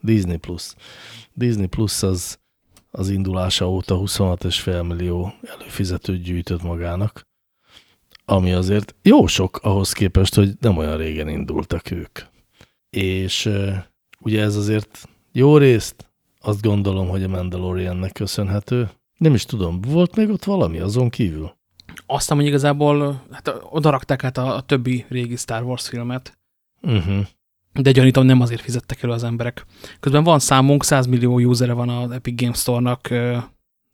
Disney Plus. Disney Plus az, az indulása óta 26,5 millió előfizetőt gyűjtött magának, ami azért jó sok ahhoz képest, hogy nem olyan régen indultak ők. És ugye ez azért jó részt azt gondolom, hogy a Mandaloriannek köszönhető. Nem is tudom, volt még ott valami azon kívül? Aztán, hogy igazából hát odarakták át a, a többi régi Star Wars filmet, uh mhm. -huh. de gyanítom nem azért fizettek elő az emberek. Közben van számunk, 100 millió usere van az Epic Games Store-nak uh,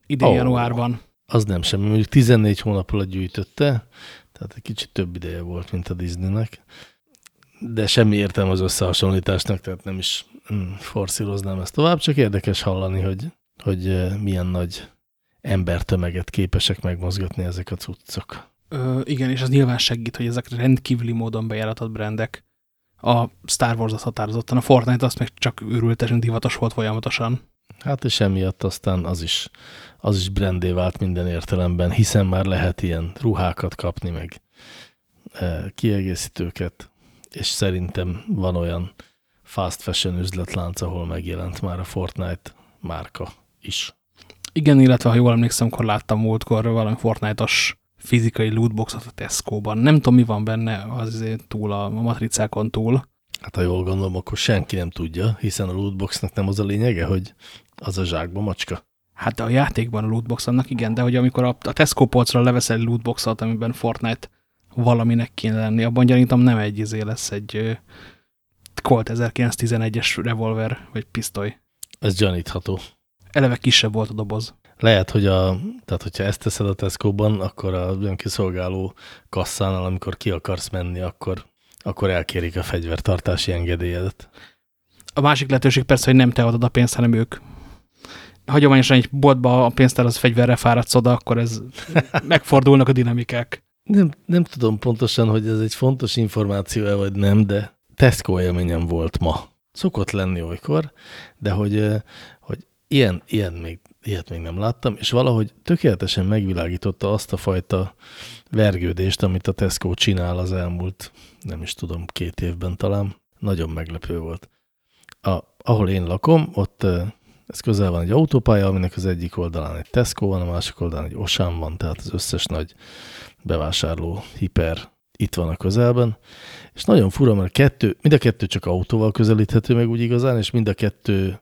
idén oh, januárban. Az nem semmi, mondjuk 14 hónap alatt gyűjtötte, tehát egy kicsit több ideje volt, mint a Disneynek. De semmi értelme az összehasonlításnak, tehát nem is mm, forszíroznám ezt tovább, csak érdekes hallani, hogy, hogy milyen nagy embertömeget képesek megmozgatni ezek a cuccok. Ö, igen, és az nyilván segít, hogy ezek rendkívüli módon bejáratott brandek. A Star wars az határozottan, a Fortnite azt meg csak őrültesen divatos volt folyamatosan. Hát és emiatt aztán az is, az is brandé vált minden értelemben, hiszen már lehet ilyen ruhákat kapni, meg kiegészítőket, és szerintem van olyan fast fashion üzletlánc, ahol megjelent már a Fortnite márka is. Igen, illetve ha jól emlékszem, akkor láttam múltkor valami Fortnite-os fizikai lootboxot a Tesco-ban. Nem tudom, mi van benne az túl, a matricákon túl. Hát ha jól gondolom, akkor senki nem tudja, hiszen a lootboxnak nem az a lényege, hogy az a zsákba macska. Hát de a játékban a lootbox annak igen, de hogy amikor a, a Tesco polcra leveszel egy lootboxot, amiben Fortnite valaminek kéne lenni, abban gyanítom nem egy izé lesz egy Colt 1911-es revolver, vagy pisztoly. Ez gyanítható eleve kisebb volt a doboz. Lehet, hogy a, tehát hogyha ezt teszed a Tesco-ban, akkor a önkiszolgáló kasszánál, amikor ki akarsz menni, akkor, akkor elkérik a fegyvertartási engedélyedet. A másik lehetőség persze, hogy nem te adod a pénzt, hanem ők. hagyományosan egy boltba a pénztár az fegyverre fáradsz oda, akkor ez (laughs) megfordulnak a dinamikák. Nem, nem tudom pontosan, hogy ez egy fontos információ-e vagy nem, de Tesco élményem volt ma. Szokott lenni olykor, de hogy, hogy ilyen, ilyen még, ilyet még nem láttam, és valahogy tökéletesen megvilágította azt a fajta vergődést, amit a Tesco csinál az elmúlt, nem is tudom, két évben talán. Nagyon meglepő volt. A, ahol én lakom, ott ez közel van egy autópálya, aminek az egyik oldalán egy Tesco van, a másik oldalán egy Osan van, tehát az összes nagy bevásárló hiper itt van a közelben, és nagyon fura, mert kettő, mind a kettő csak autóval közelíthető meg úgy igazán, és mind a kettő,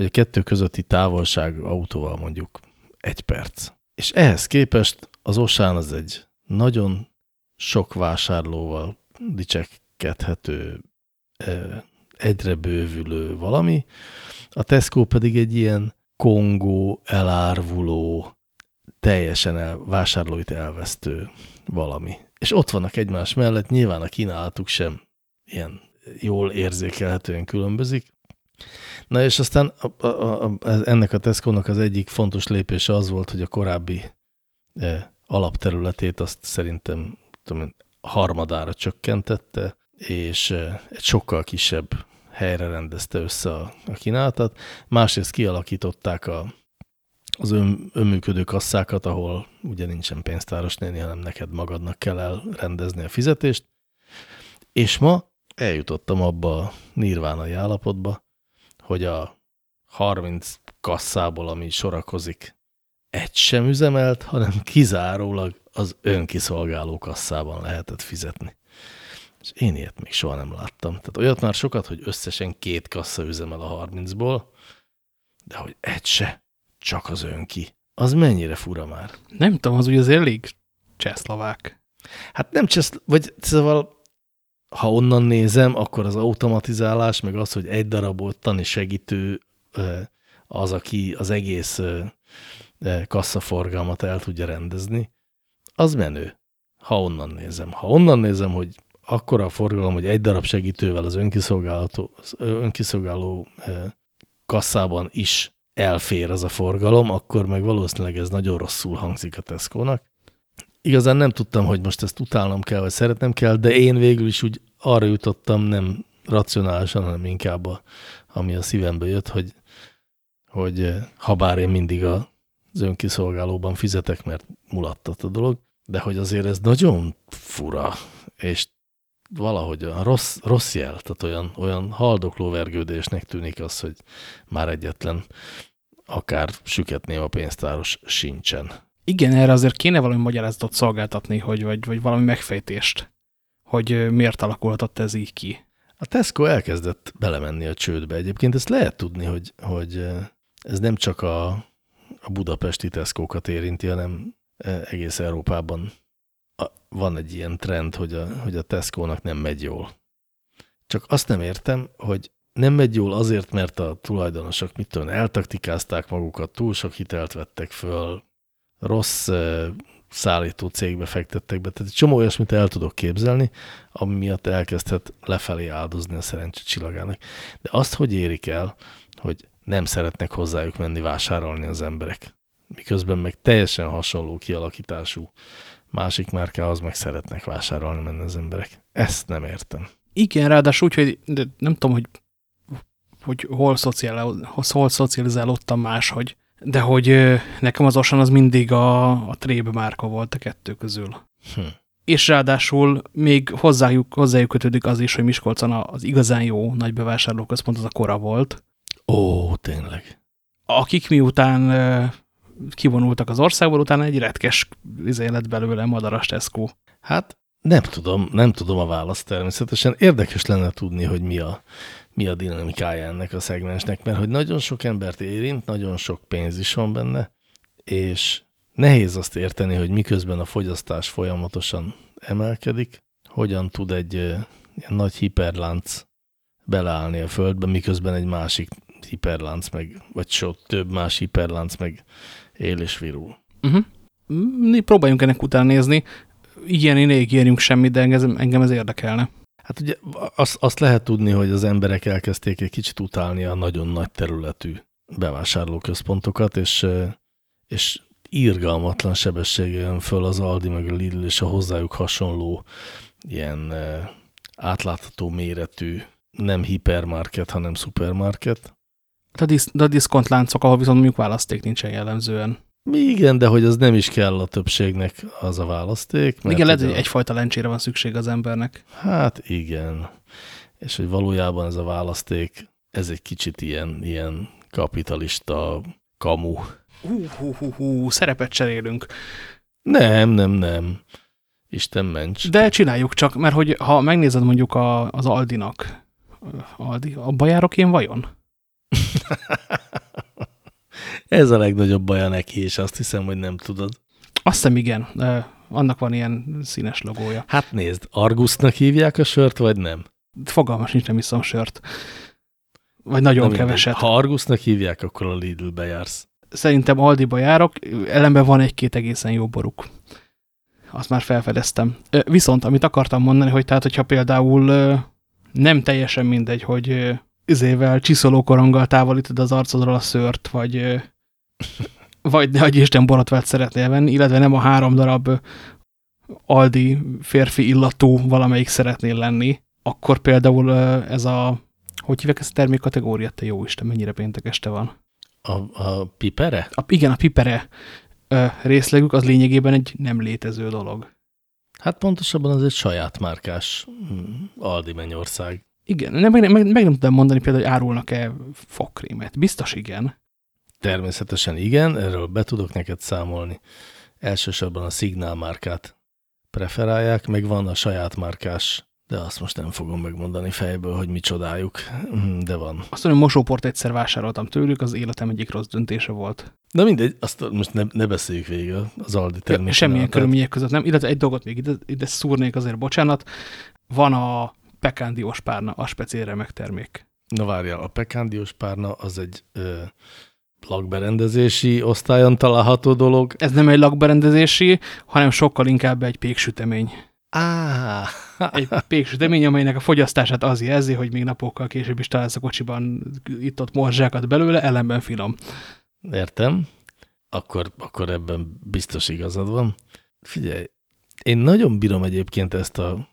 vagy a kettő közötti távolság autóval mondjuk egy perc. És ehhez képest az Osán az egy nagyon sok vásárlóval dicsekkedhető, egyre bővülő valami, a Tesco pedig egy ilyen kongó, elárvuló, teljesen el, vásárlóit elvesztő valami. És ott vannak egymás mellett, nyilván a kínálatuk sem ilyen jól érzékelhetően különbözik. Na és aztán a, a, a, ennek a Tesco-nak az egyik fontos lépése az volt, hogy a korábbi e, alapterületét azt szerintem tudom, harmadára csökkentette, és e, egy sokkal kisebb helyre rendezte össze a, a kínálatot. Másrészt kialakították a, az ön, önműködő kasszákat, ahol ugye nincsen pénztáros néni, hanem neked magadnak kell elrendezni a fizetést. És ma eljutottam abba a nirvánai állapotba, hogy a 30 kasszából, ami sorakozik, egy sem üzemelt, hanem kizárólag az önkiszolgáló kasszában lehetett fizetni. És én ilyet még soha nem láttam. Tehát olyat már sokat, hogy összesen két kassa üzemel a 30-ból, de hogy egy se, csak az önki. Az mennyire fura már? Nem tudom, az ugye az elég csehszlovák. Hát nem csehszlovák, vagy szóval ha onnan nézem, akkor az automatizálás, meg az, hogy egy darab ottani segítő az, aki az egész kassaforgalmat el tudja rendezni, az menő, ha onnan nézem. Ha onnan nézem, hogy akkora a forgalom, hogy egy darab segítővel az önkiszolgáló, önkiszolgáló kasszában is elfér az a forgalom, akkor meg valószínűleg ez nagyon rosszul hangzik a Tesco-nak. Igazán nem tudtam, hogy most ezt utálnom kell, vagy szeretnem kell, de én végül is úgy arra jutottam, nem racionálisan, hanem inkább a, ami a szívembe jött, hogy, hogy ha bár én mindig az önkiszolgálóban fizetek, mert mulattat a dolog, de hogy azért ez nagyon fura, és valahogy a rossz, rossz jel, tehát olyan, olyan haldokló vergődésnek tűnik az, hogy már egyetlen akár süketném a pénztáros sincsen. Igen, erre azért kéne valami magyarázatot szolgáltatni, hogy, vagy, vagy valami megfejtést, hogy miért alakulhatott ez így ki. A Tesco elkezdett belemenni a csődbe. Egyébként ezt lehet tudni, hogy, hogy ez nem csak a, a budapesti Tesco-kat érinti, hanem egész Európában van egy ilyen trend, hogy a, hogy a Tesco-nak nem megy jól. Csak azt nem értem, hogy nem megy jól azért, mert a tulajdonosok, mit tudom, eltaktikázták magukat, túl sok hitelt vettek föl, rossz szállító cégbe fektettek be. Tehát egy csomó olyasmit el tudok képzelni, ami miatt elkezdhet lefelé áldozni a szerencse csillagának. De azt, hogy érik el, hogy nem szeretnek hozzájuk menni vásárolni az emberek, miközben meg teljesen hasonló kialakítású másik márkához meg szeretnek vásárolni menni az emberek. Ezt nem értem. Igen, ráadásul úgy, hogy de nem tudom, hogy, hogy hol, szociál, hol szocializálódtam máshogy, de hogy nekem az Osan az mindig a, a Trébe márka volt a kettő közül. Hm. És ráadásul még hozzájuk, hozzájuk kötődik az is, hogy Miskolcon az igazán jó nagy bevásárlóközpont az a Kora volt. Ó, tényleg. Akik miután kivonultak az országból, utána egy retkes izé lett belőle madaras Tesco. Hát nem tudom, nem tudom a választ természetesen. Érdekes lenne tudni, hogy mi a, mi a dinamikája ennek a szegmensnek, mert hogy nagyon sok embert érint, nagyon sok pénz is van benne, és nehéz azt érteni, hogy miközben a fogyasztás folyamatosan emelkedik, hogyan tud egy ilyen nagy hiperlánc beleállni a földbe, miközben egy másik hiperlánc meg, vagy sok több más hiperlánc meg él és virul. Uh -huh. Próbáljunk ennek utána nézni. Ilyen, én ígérjünk semmit, de engem ez érdekelne. Hát ugye azt, azt lehet tudni, hogy az emberek elkezdték egy kicsit utálni a nagyon nagy területű bevásárlóközpontokat, és, és írgalmatlan sebességgel jön föl az Aldi meg a Lidl és a hozzájuk hasonló ilyen átlátható méretű, nem hipermarket, hanem szupermarket. De a, disz, de a diszkontláncok, ahol viszont mondjuk választék nincsen jellemzően. Igen, de hogy az nem is kell a többségnek az a választék. Mert igen, lehet, hogy egyfajta lencsére van szükség az embernek. Hát igen. És hogy valójában ez a választék, ez egy kicsit ilyen, ilyen kapitalista kamu. Hú, hú, hú, hú, szerepet cserélünk. Nem, nem, nem. Isten ments. De csináljuk csak, mert hogy ha megnézed mondjuk a, az Aldinak, Aldi, abba járok én vajon? (laughs) Ez a legnagyobb baja neki, és azt hiszem, hogy nem tudod. Azt hiszem, igen. Annak van ilyen színes logója. Hát nézd, Argusnak hívják a sört, vagy nem? Fogalmas nincs, nem iszom sört. Vagy nagyon nem keveset. Ha Argusnak hívják, akkor a Lidl-be jársz. Szerintem Aldiba járok, ellenben van egy-két egészen jó boruk. Azt már felfedeztem. Viszont, amit akartam mondani, hogy tehát, hogyha például nem teljesen mindegy, hogy izével, csiszolókoronggal távolítod az arcodról a szört, vagy, vagy ne Isten borotvát szeretnél venni, illetve nem a három darab Aldi férfi illatú valamelyik szeretnél lenni, akkor például ez a, hogy hívják ezt a termékkategóriát, te jó Isten, mennyire péntek este van? A, a pipere? A, igen, a pipere részlegük az lényegében egy nem létező dolog. Hát pontosabban az egy saját márkás mm, Aldi Mennyország. Igen, nem, meg, meg, meg nem tudom mondani például, hogy árulnak-e fogkrémet. Biztos igen. Természetesen igen, erről be tudok neked számolni. Elsősorban a Signal márkát preferálják, meg van a saját márkás, de azt most nem fogom megmondani fejből, hogy mi csodájuk, de van. Azt mondom, mosóport egyszer vásároltam tőlük, az életem egyik rossz döntése volt. Na mindegy, azt most ne, ne beszéljük végig az Aldi termékkel. Semmilyen körülmények között nem, illetve egy dolgot még ide, ide szúrnék azért, bocsánat. Van a pekándiós párna, a speciál remek termék. Na várja, a pekándiós párna az egy ö, lakberendezési osztályon található dolog. Ez nem egy lakberendezési, hanem sokkal inkább egy péksütemény. Ah. Egy péksütemény, amelynek a fogyasztását az jelzi, hogy még napokkal később is találsz a kocsiban itt-ott morzsákat belőle, ellenben finom. Értem. Akkor, akkor ebben biztos igazad van. Figyelj, én nagyon bírom egyébként ezt a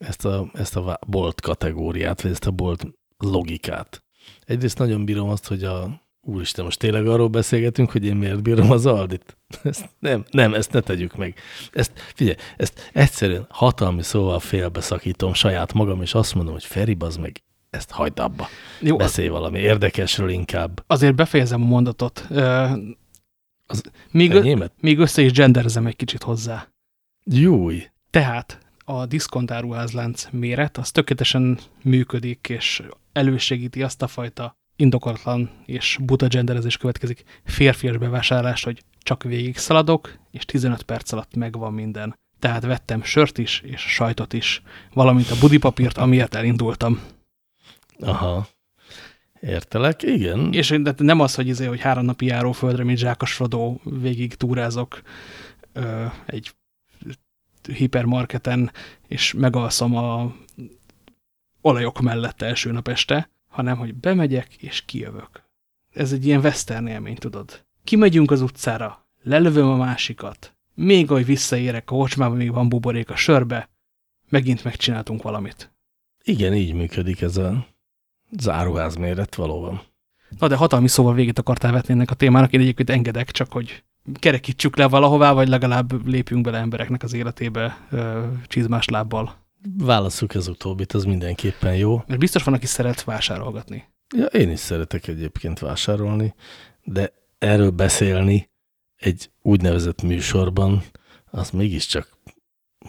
ezt a, ezt a bolt kategóriát, vagy ezt a bolt logikát. Egyrészt nagyon bírom azt, hogy a úristen, most tényleg arról beszélgetünk, hogy én miért bírom az Aldit. (laughs) Ezt nem, nem, ezt ne tegyük meg. Ezt, figyelj, ezt egyszerűen hatalmi szóval félbeszakítom saját magam, és azt mondom, hogy Feri, az meg, ezt hagyd abba. Jó, Beszélj az... valami érdekesről inkább. Azért befejezem a mondatot. Az még, még össze is genderzem egy kicsit hozzá. Júj! Tehát a diszkontáruházlánc méret, az tökéletesen működik, és elősegíti azt a fajta indokolatlan és buta genderezés következik férfias bevásárlás, hogy csak végig szaladok, és 15 perc alatt megvan minden. Tehát vettem sört is, és sajtot is, valamint a budipapírt, amiért elindultam. Aha. Értelek, igen. És de nem az, hogy, izé, hogy három napi járóföldre, mint Zsákos Frodo végig túrázok ö, egy hipermarketen, és megalszom a olajok mellett első nap este, hanem hogy bemegyek és kijövök. Ez egy ilyen western élmény, tudod. Kimegyünk az utcára, lelövöm a másikat, még hogy visszaérek a kocsmába, még van buborék a sörbe, megint megcsináltunk valamit. Igen, így működik ez a záruház méret valóban. Na de hatalmi szóval végét akartál vetni ennek a témának, én egyébként engedek, csak hogy kerekítsük le valahová, vagy legalább lépjünk bele embereknek az életébe ö, csizmás lábbal. Válasszuk ez utóbbit, az mindenképpen jó. Mert biztos van, aki szeret vásárolgatni. Ja, én is szeretek egyébként vásárolni, de erről beszélni egy úgynevezett műsorban, az mégiscsak,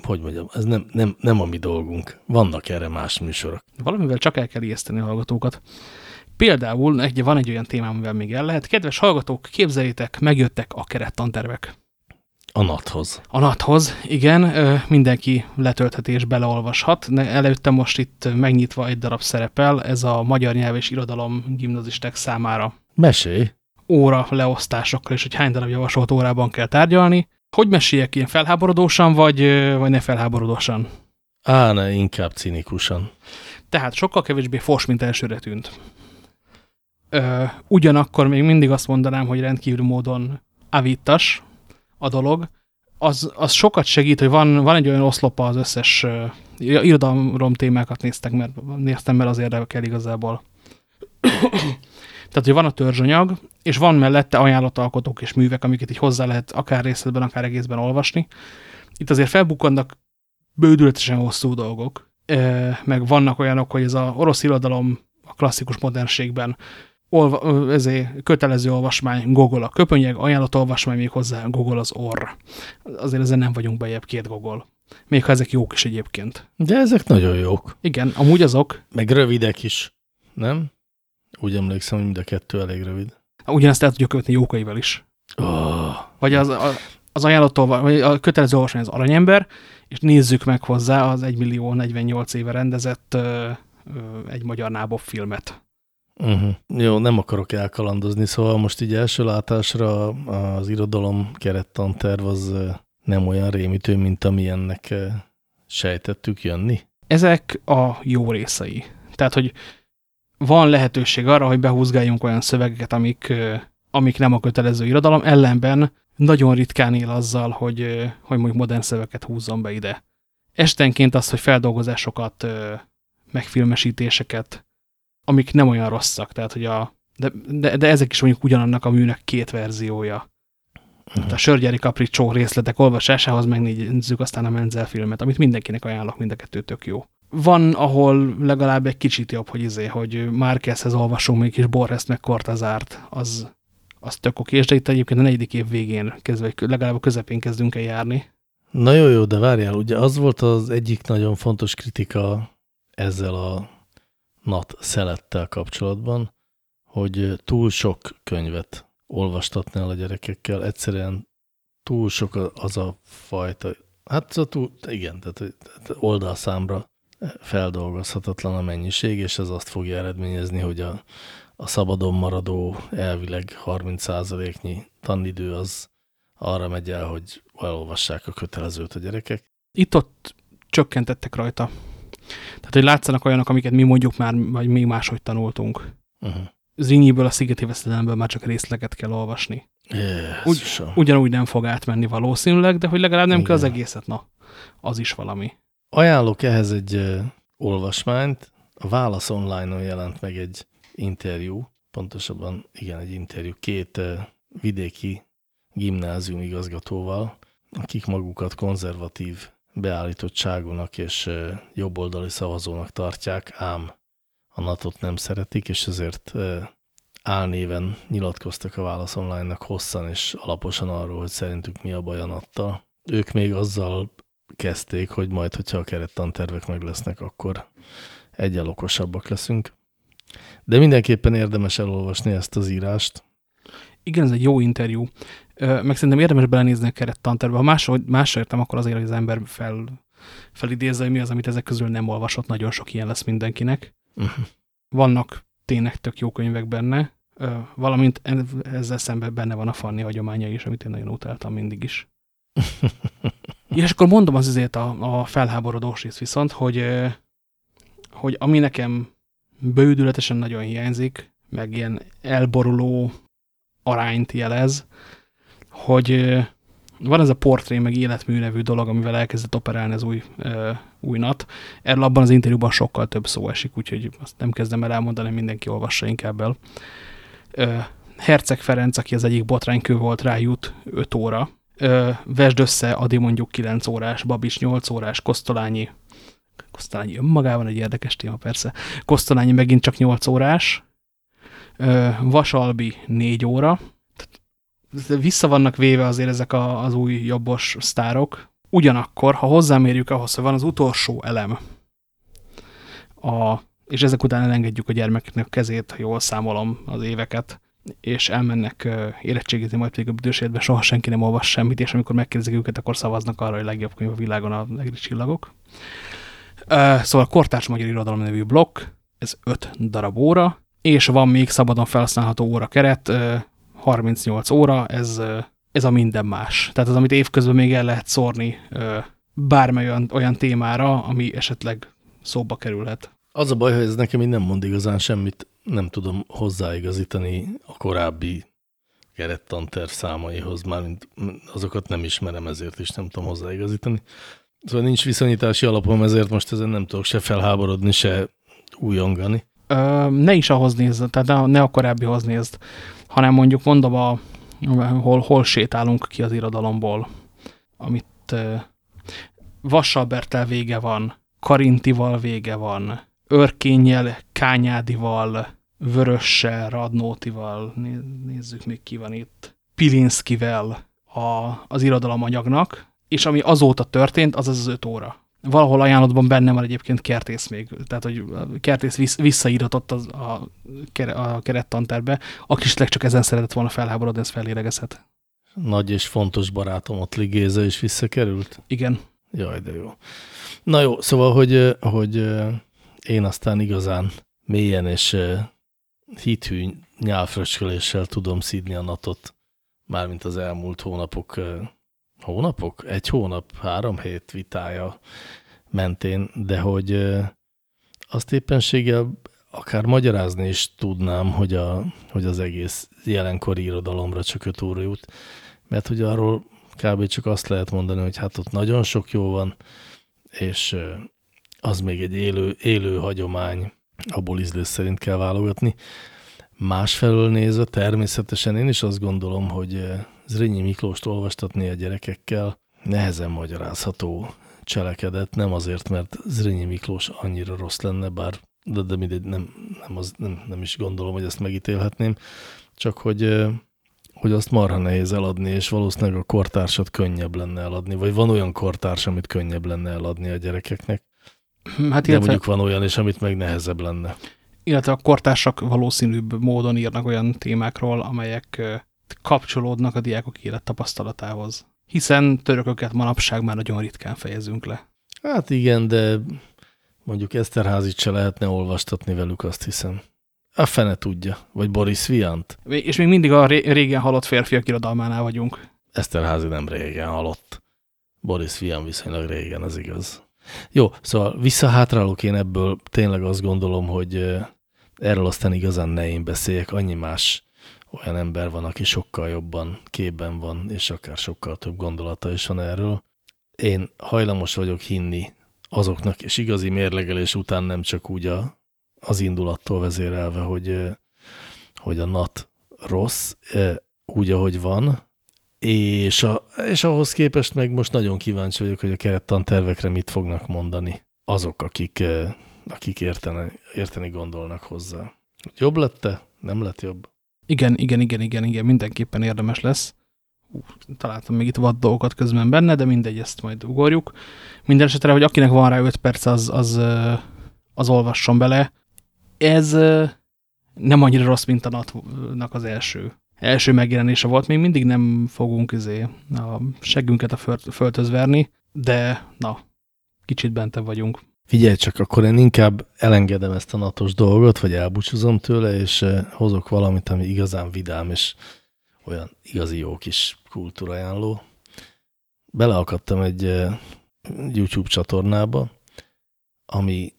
hogy mondjam, ez nem, nem, nem a mi dolgunk. Vannak erre más műsorok. Valamivel csak el kell ijeszteni a hallgatókat. Például egy, van egy olyan témám, amivel még el lehet. Kedves hallgatók, képzeljétek, megjöttek a kerettantervek. A NAT-hoz. A NAT-hoz, igen. Mindenki letöltheti és beleolvashat. Előtte most itt megnyitva egy darab szerepel, ez a magyar nyelv és irodalom gimnazisták számára. Mesélj! Óra leosztásokkal, és hogy hány darab javasolt órában kell tárgyalni. Hogy meséljek ilyen felháborodósan, vagy, vagy ne felháborodósan? Á, ne, inkább cinikusan. Tehát sokkal kevésbé fos, mint elsőre tűnt. Ö, ugyanakkor még mindig azt mondanám, hogy rendkívül módon avítas a dolog. Az, az sokat segít, hogy van, van egy olyan oszlopa az összes uh, irodalom témákat néztek, mert, néztem, mert az érdekel igazából. Tehát, hogy van a törzsanyag, és van mellette ajánlatalkotók és művek, amiket így hozzá lehet akár részletben, akár egészben olvasni. Itt azért felbukkannak bődületesen hosszú dolgok, meg vannak olyanok, hogy ez a orosz irodalom a klasszikus modernségben olva, ezért kötelező olvasmány, Gogol a köpönyeg, ajánlott olvasmány még hozzá, Gogol az orr. Azért ezen nem vagyunk bejebb két Gogol. Még ha ezek jók is egyébként. De ezek nagyon jók. Igen, amúgy azok. Meg rövidek is, nem? Úgy emlékszem, hogy mind a kettő elég rövid. Ugyanezt el tudjuk követni jókaival is. Oh. Vagy az, a, az ajánlattól, vagy a kötelező olvasmány az aranyember, és nézzük meg hozzá az 1 millió 48 éve rendezett ö, ö, egy magyar nábob filmet. Uh -huh. Jó, nem akarok elkalandozni, szóval most így első látásra az irodalom kerettanterv az nem olyan rémítő, mint amilyennek sejtettük jönni. Ezek a jó részei. Tehát, hogy van lehetőség arra, hogy behúzgáljunk olyan szövegeket, amik, amik nem a kötelező irodalom, ellenben nagyon ritkán él azzal, hogy, hogy mondjuk modern szövegeket húzzon be ide. Estenként az, hogy feldolgozásokat, megfilmesítéseket, amik nem olyan rosszak, tehát hogy a, de, de, de ezek is mondjuk ugyanannak a műnek két verziója. Uh -huh. A Sörgyeri Capriccio részletek olvasásához megnézzük aztán a Menzel filmet, amit mindenkinek ajánlok, mind a kettő tök jó. Van, ahol legalább egy kicsit jobb, hogy izé, hogy Márquezhez olvasunk még kis Borrest meg Cortazárt, az, az tök okés, de itt egyébként a negyedik év végén kezdve, legalább a közepén kezdünk el járni. Na jó, jó, de várjál, ugye az volt az egyik nagyon fontos kritika ezzel a NAT szelettel kapcsolatban, hogy túl sok könyvet olvastatnál a gyerekekkel, egyszerűen túl sok az a fajta, hát a túl, igen, tehát oldalszámra feldolgozhatatlan a mennyiség, és ez azt fogja eredményezni, hogy a, a szabadon maradó elvileg 30%-nyi tanidő az arra megy el, hogy elolvassák a kötelezőt a gyerekek. Itt-ott csökkentettek rajta. Tehát, hogy látszanak olyanok, amiket mi mondjuk már, vagy még máshogy tanultunk. Uh -huh. Zrinyiből a szigeti veszedelemből már csak részleget kell olvasni. Yes, Ugy, ugyanúgy nem fog átmenni valószínűleg, de hogy legalább nem Igen. kell az egészet, na, az is valami. Ajánlok ehhez egy uh, olvasmányt. A Válasz online-on jelent meg egy interjú, pontosabban igen, egy interjú két uh, vidéki gimnázium igazgatóval, akik magukat konzervatív beállítottságúnak és jobboldali szavazónak tartják, ám a nato nem szeretik, és ezért álnéven nyilatkoztak a Válasz Online-nak hosszan és alaposan arról, hogy szerintük mi a baj a. Ők még azzal kezdték, hogy majd, hogyha a kerettantervek meg lesznek, akkor egyel okosabbak leszünk. De mindenképpen érdemes elolvasni ezt az írást. Igen, ez egy jó interjú. Meg szerintem érdemes belenézni a kerettantervbe. Ha másra, másra értem, akkor azért, hogy az ember fel, felidézze, hogy mi az, amit ezek közül nem olvasott. Nagyon sok ilyen lesz mindenkinek. Uh -huh. Vannak tényleg tök jó könyvek benne, valamint ezzel szemben benne van a Fanni hagyománya is, amit én nagyon utáltam mindig is. (laughs) és akkor mondom az azért a, a felháborodós rész viszont, hogy, hogy ami nekem bődületesen nagyon hiányzik, meg ilyen elboruló arányt jelez, hogy van ez a portré, meg életmű nevű dolog, amivel elkezdett operálni az új, uh, új NAT. Erről abban az interjúban sokkal több szó esik, úgyhogy azt nem kezdem el elmondani, mindenki olvassa inkább el. Uh, Herceg Ferenc, aki az egyik botránykő volt, rájut 5 óra. Uh, vesd össze Adi mondjuk 9 órás, Babis 8 órás, Kosztolányi, Kosztolányi önmagában egy érdekes téma persze, Kosztolányi megint csak 8 órás, Vasalbi 4 óra, vissza vannak véve azért ezek a, az új jobbos sztárok. Ugyanakkor, ha hozzámérjük ahhoz, hogy van az utolsó elem, a, és ezek után elengedjük a gyermeknek a kezét, ha jól számolom az éveket, és elmennek érettségizni, majd pedig a büdös soha senki nem olvas semmit, és amikor megkérdezik őket, akkor szavaznak arra, hogy legjobb könyv a világon a negri csillagok. Szóval Kortárs Magyar Irodalom nevű blokk, ez öt darab óra, és van még szabadon felhasználható óra keret, 38 óra, ez, ez a minden más. Tehát az, amit évközben még el lehet szórni bármely olyan, olyan témára, ami esetleg szóba kerülhet. Az a baj, hogy ez nekem így nem mond igazán semmit. nem tudom hozzáigazítani a korábbi kerettanterv számaihoz, mármint azokat nem ismerem, ezért is nem tudom hozzáigazítani. Szóval nincs viszonyítási alapom, ezért most ezen nem tudok se felháborodni, se újongani. Ö, ne is ahhoz nézd, tehát ne a korábbihoz nézd, hanem mondjuk mondom, a, hol, hol sétálunk ki az irodalomból, amit Vassalbertel vége van, Karintival vége van, Örkényel, Kányádival, Vörössel, Radnótival, nézzük még ki van itt, Pilinszkivel a, az irodalomanyagnak, és ami azóta történt, az az öt óra. Valahol ajánlatban benne van egyébként kertész még, tehát hogy kertész vissz, visszaíratott az, a, a kerettanterbe, aki is csak ezen szeretett volna felháborodni, ez felélegezhet. Nagy és fontos barátom ott Ligéze is visszakerült? Igen. Jaj, de jó. Na jó, szóval, hogy, hogy én aztán igazán mélyen és hithű nyálfröcsköléssel tudom szídni a natot, mármint az elmúlt hónapok, hónapok? Egy hónap, három hét vitája mentén, de hogy azt éppenséggel akár magyarázni is tudnám, hogy, a, hogy az egész jelenkori irodalomra csak öt óra jut, mert hogy arról kb. csak azt lehet mondani, hogy hát ott nagyon sok jó van, és az még egy élő, élő hagyomány, abból ízlés szerint kell válogatni. Másfelől nézve természetesen én is azt gondolom, hogy Zrínyi Miklóst olvastatni a gyerekekkel nehezen magyarázható cselekedet, nem azért, mert Zrínyi Miklós annyira rossz lenne, bár de, de mindegy, nem, nem, az, nem, nem is gondolom, hogy ezt megítélhetném, csak hogy hogy azt marha nehéz eladni, és valószínűleg a kortársat könnyebb lenne eladni, vagy van olyan kortárs, amit könnyebb lenne eladni a gyerekeknek. Hát illetve, De mondjuk van olyan is, amit meg nehezebb lenne. Illetve a kortársak valószínűbb módon írnak olyan témákról, amelyek kapcsolódnak a diákok élettapasztalatához. Hiszen törököket manapság már nagyon ritkán fejezünk le. Hát igen, de mondjuk Eszterházit se lehetne olvastatni velük, azt hiszem. A fene tudja. Vagy Boris Viant. És még mindig a régen halott férfiak irodalmánál vagyunk. Eszterházi nem régen halott. Boris Vian viszonylag régen, az igaz. Jó, szóval visszahátrálok én ebből, tényleg azt gondolom, hogy erről aztán igazán ne én beszéljek, annyi más olyan ember van, aki sokkal jobban képben van, és akár sokkal több gondolata is van erről. Én hajlamos vagyok hinni azoknak, és igazi mérlegelés után nem csak úgy a az indulattól vezérelve, hogy, hogy a NAT rossz, úgy, ahogy van, és, a, és ahhoz képest meg most nagyon kíváncsi vagyok, hogy a kerettantervekre mit fognak mondani azok, akik, akik érteni, érteni gondolnak hozzá. Jobb lett-e? Nem lett jobb? Igen, igen, igen, igen, igen, mindenképpen érdemes lesz. Uh, találtam még itt vad dolgokat közben benne, de mindegy, ezt majd ugorjuk. Minden esetre, hogy akinek van rá 5 perc, az, az, az olvasson bele ez nem annyira rossz, mint a natnak az első. Első megjelenése volt, még mindig nem fogunk izé, a seggünket a verni, de na, kicsit bentebb vagyunk. Figyelj csak, akkor én inkább elengedem ezt a natos dolgot, vagy elbúcsúzom tőle, és hozok valamit, ami igazán vidám, és olyan igazi jó kis kultúrajánló. Beleakadtam egy YouTube csatornába, ami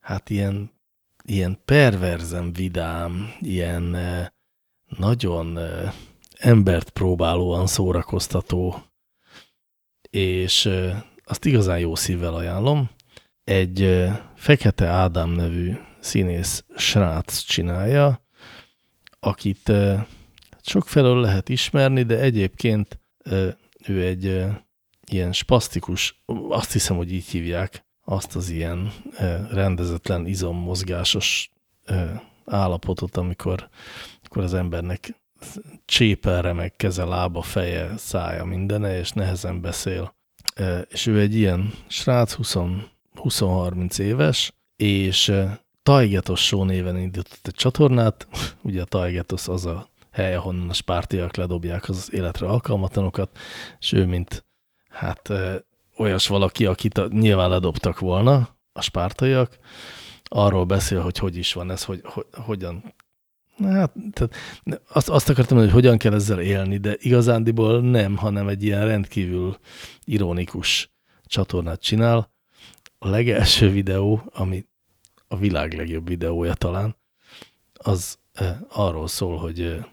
hát ilyen ilyen perverzen vidám, ilyen eh, nagyon eh, embert próbálóan szórakoztató, és eh, azt igazán jó szívvel ajánlom. Egy Fekete Ádám nevű színész srác csinálja, akit sokfelől lehet ismerni, de egyébként ő egy ilyen spasztikus, azt hiszem, hogy így hívják, azt az ilyen rendezetlen izommozgásos állapotot, amikor, amikor az embernek csépelre meg keze, lába, feje, szája mindene, és nehezen beszél. És ő egy ilyen srác, 20-30 éves, és Tajgetos Show néven indított egy csatornát. (laughs) Ugye a Tajgetos az a hely, ahonnan a spártiak ledobják az életre alkalmatlanokat, és ő, mint hát olyas valaki, akit nyilván ledobtak volna, a spártaiak, arról beszél, hogy hogy is van ez, hogy, hogy hogyan Hát, tehát azt, azt akartam mondani, hogy hogyan kell ezzel élni, de igazándiból nem, hanem egy ilyen rendkívül ironikus csatornát csinál. A legelső videó, ami a világ legjobb videója talán, az arról szól, hogy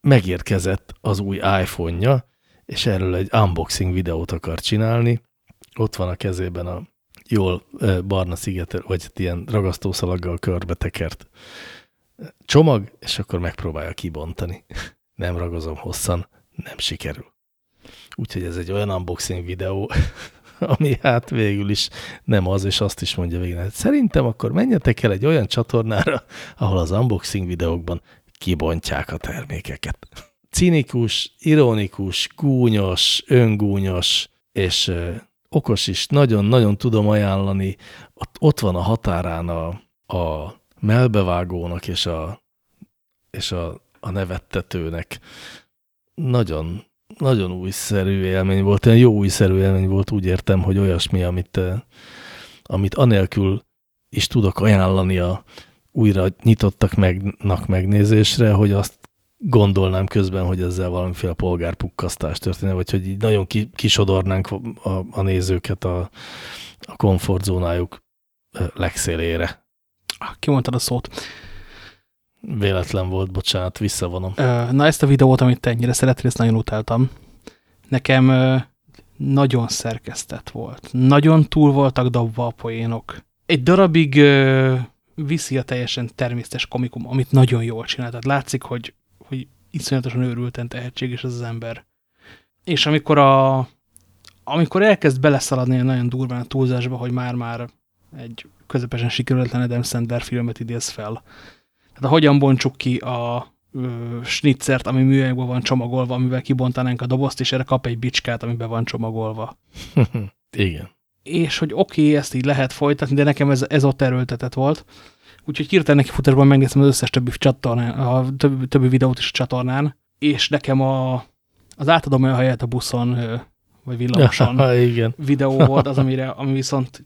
megérkezett az új iPhone-ja, és erről egy unboxing videót akar csinálni. Ott van a kezében a jól barna szigetel, vagy hát ilyen ragasztószalaggal körbe tekert csomag, és akkor megpróbálja kibontani. (laughs) Nem ragozom hosszan, nem sikerül. Úgyhogy ez egy olyan unboxing videó, (laughs) ami hát végül is nem az, és azt is mondja végül, hogy szerintem akkor menjetek el egy olyan csatornára, ahol az unboxing videókban kibontják a termékeket. Cinikus, ironikus, gúnyos, öngúnyos, és okos is, nagyon-nagyon tudom ajánlani. Ott van a határán a, a melbevágónak és a, és a, a nevettetőnek. Nagyon, nagyon újszerű élmény volt, olyan jó újszerű élmény volt, úgy értem, hogy olyasmi, amit, amit anélkül is tudok ajánlani a újra nyitottak megnak megnézésre, hogy azt gondolnám közben, hogy ezzel valamiféle polgárpukkasztás történne, vagy hogy így nagyon kisodornánk a, a nézőket a, a komfortzónájuk legszélére. Kimondtad a szót. Véletlen volt, bocsánat, visszavonom. Na ezt a videót, amit te ennyire szeretnél, ezt nagyon utáltam. Nekem nagyon szerkesztett volt. Nagyon túl voltak dobva a poénok. Egy darabig viszi a teljesen természetes komikum, amit nagyon jól csinál. Tehát látszik, hogy, hogy iszonyatosan őrülten tehetséges az az ember. És amikor a amikor elkezd beleszaladni nagyon durván a túlzásba, hogy már-már egy közepesen sikerületlen Adam Sandler filmet idéz fel. Tehát hogyan bontsuk ki a ö, schnitzert, ami műanyagban van csomagolva, amivel kibontanánk a dobozt, és erre kap egy bicskát, amiben van csomagolva. (laughs) Igen. És hogy oké, okay, ezt így lehet folytatni, de nekem ez, ez ott erőltetett volt. Úgyhogy hirtelen neki futásban megnéztem az összes többi, csatornán, a többi, többi videót is a csatornán, és nekem a, az átadom olyan helyet a buszon, vagy villamoson (laughs) ja, igen. videó (laughs) volt az, amire, ami viszont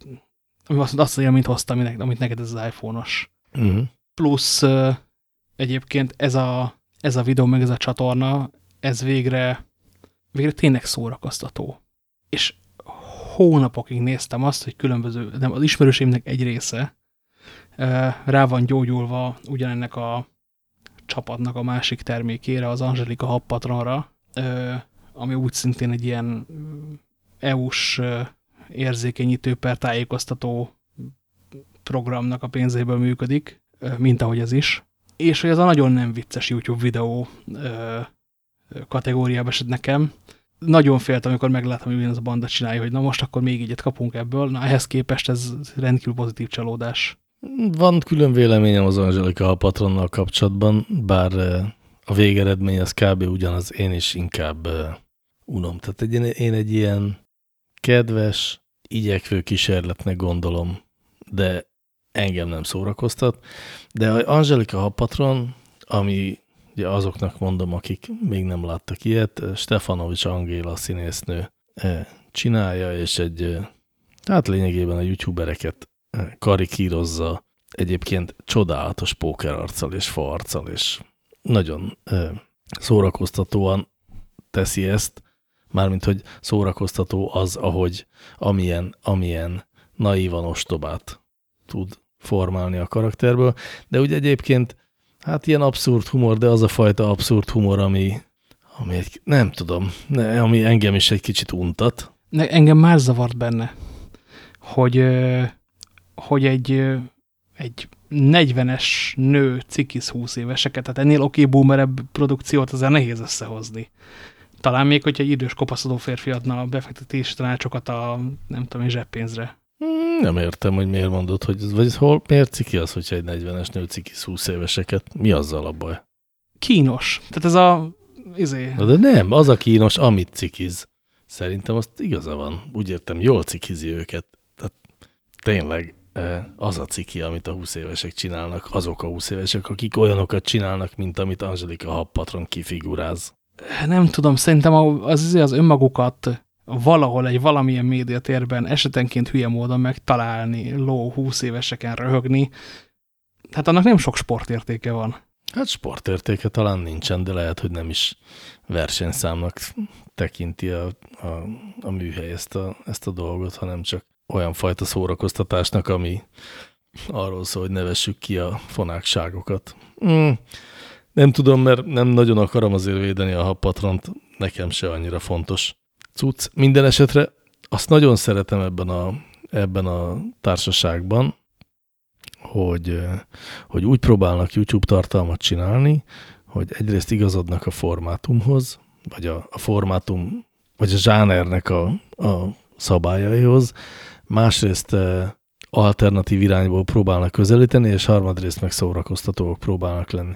ami azt, azt az élményt hozta, amit, amit neked ez az iPhone-os. Uh mhm. -huh. Plusz egyébként ez a, ez a videó, meg ez a csatorna, ez végre, végre tényleg szórakoztató. És hónapokig néztem azt, hogy különböző, nem, az ismerőséimnek egy része rá van gyógyulva ugyanennek a csapatnak a másik termékére, az Angelika Happatronra, ami úgy szintén egy ilyen EU-s érzékenyítő per tájékoztató programnak a pénzéből működik, mint ahogy ez is. És hogy ez a nagyon nem vicces YouTube videó kategóriába esett nekem. Nagyon féltem, amikor megláttam, hogy ez a banda csinálja, hogy na most akkor még egyet kapunk ebből. Na ehhez képest ez rendkívül pozitív csalódás. Van külön véleményem az Angelika a patronnal kapcsolatban, bár a végeredmény az kb. ugyanaz, én is inkább unom. Tehát egy, én egy ilyen kedves, igyekvő kísérletnek gondolom, de engem nem szórakoztat. De a Angelika Hapatron, ami ugye azoknak mondom, akik még nem láttak ilyet, Stefanovics Angéla színésznő eh, csinálja, és egy, eh, hát lényegében a youtubereket eh, karikírozza egyébként csodálatos pókerarccal és faarccal, és nagyon szórakoztatóan teszi ezt, Mármint, hogy szórakoztató az, ahogy amilyen, amilyen naívan ostobát tud formálni a karakterből. De úgy egyébként, hát ilyen abszurd humor, de az a fajta abszurd humor, ami, ami egy, nem tudom, ne, ami engem is egy kicsit untat. Ne, engem már zavart benne, hogy, hogy egy, egy 40-es nő cikisz 20 éveseket, tehát ennél oké okay, boomerebb produkciót azért nehéz összehozni. Talán még, hogyha egy idős kopaszodó férfi adna a befektetési tanácsokat a, nem tudom, zseppénzre. Hmm, nem értem, hogy miért mondod, hogy vagy hol, miért ciki az, hogyha egy 40-es nő ciki 20 éveseket? Mi azzal a baj? Kínos. Tehát ez a... Izé. Na de nem, az a kínos, amit cikiz. Szerintem azt igaza van. Úgy értem, jól cikizi őket. Tehát tényleg eh, az a ciki, amit a 20 évesek csinálnak, azok a 20 évesek, akik olyanokat csinálnak, mint amit Angelika Happatron kifiguráz nem tudom, szerintem az, az önmagukat valahol egy valamilyen médiatérben esetenként hülye módon megtalálni, ló 20 éveseken röhögni, hát annak nem sok sportértéke van. Hát sportértéke talán nincsen, de lehet, hogy nem is versenyszámnak tekinti a, a, a műhely ezt a, ezt a dolgot, hanem csak olyan fajta szórakoztatásnak, ami arról szól, hogy nevessük ki a fonákságokat. Mm, nem tudom, mert nem nagyon akarom azért védeni a patront, nekem se annyira fontos. Cucc, minden esetre azt nagyon szeretem ebben a, ebben a társaságban, hogy, hogy úgy próbálnak YouTube tartalmat csinálni, hogy egyrészt igazodnak a formátumhoz, vagy a, a formátum, vagy a zsánernek a, a szabályaihoz, másrészt alternatív irányból próbálnak közelíteni, és harmadrészt meg szórakoztatóak próbálnak lenni.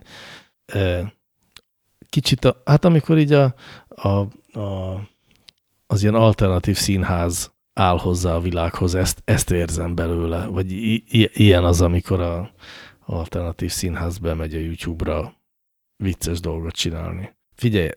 Kicsit, a, hát amikor így a, a, a, az ilyen alternatív színház áll hozzá a világhoz, ezt, ezt érzem belőle, vagy ilyen az, amikor a alternatív színház bemegy a YouTube-ra vicces dolgot csinálni. Figyelj,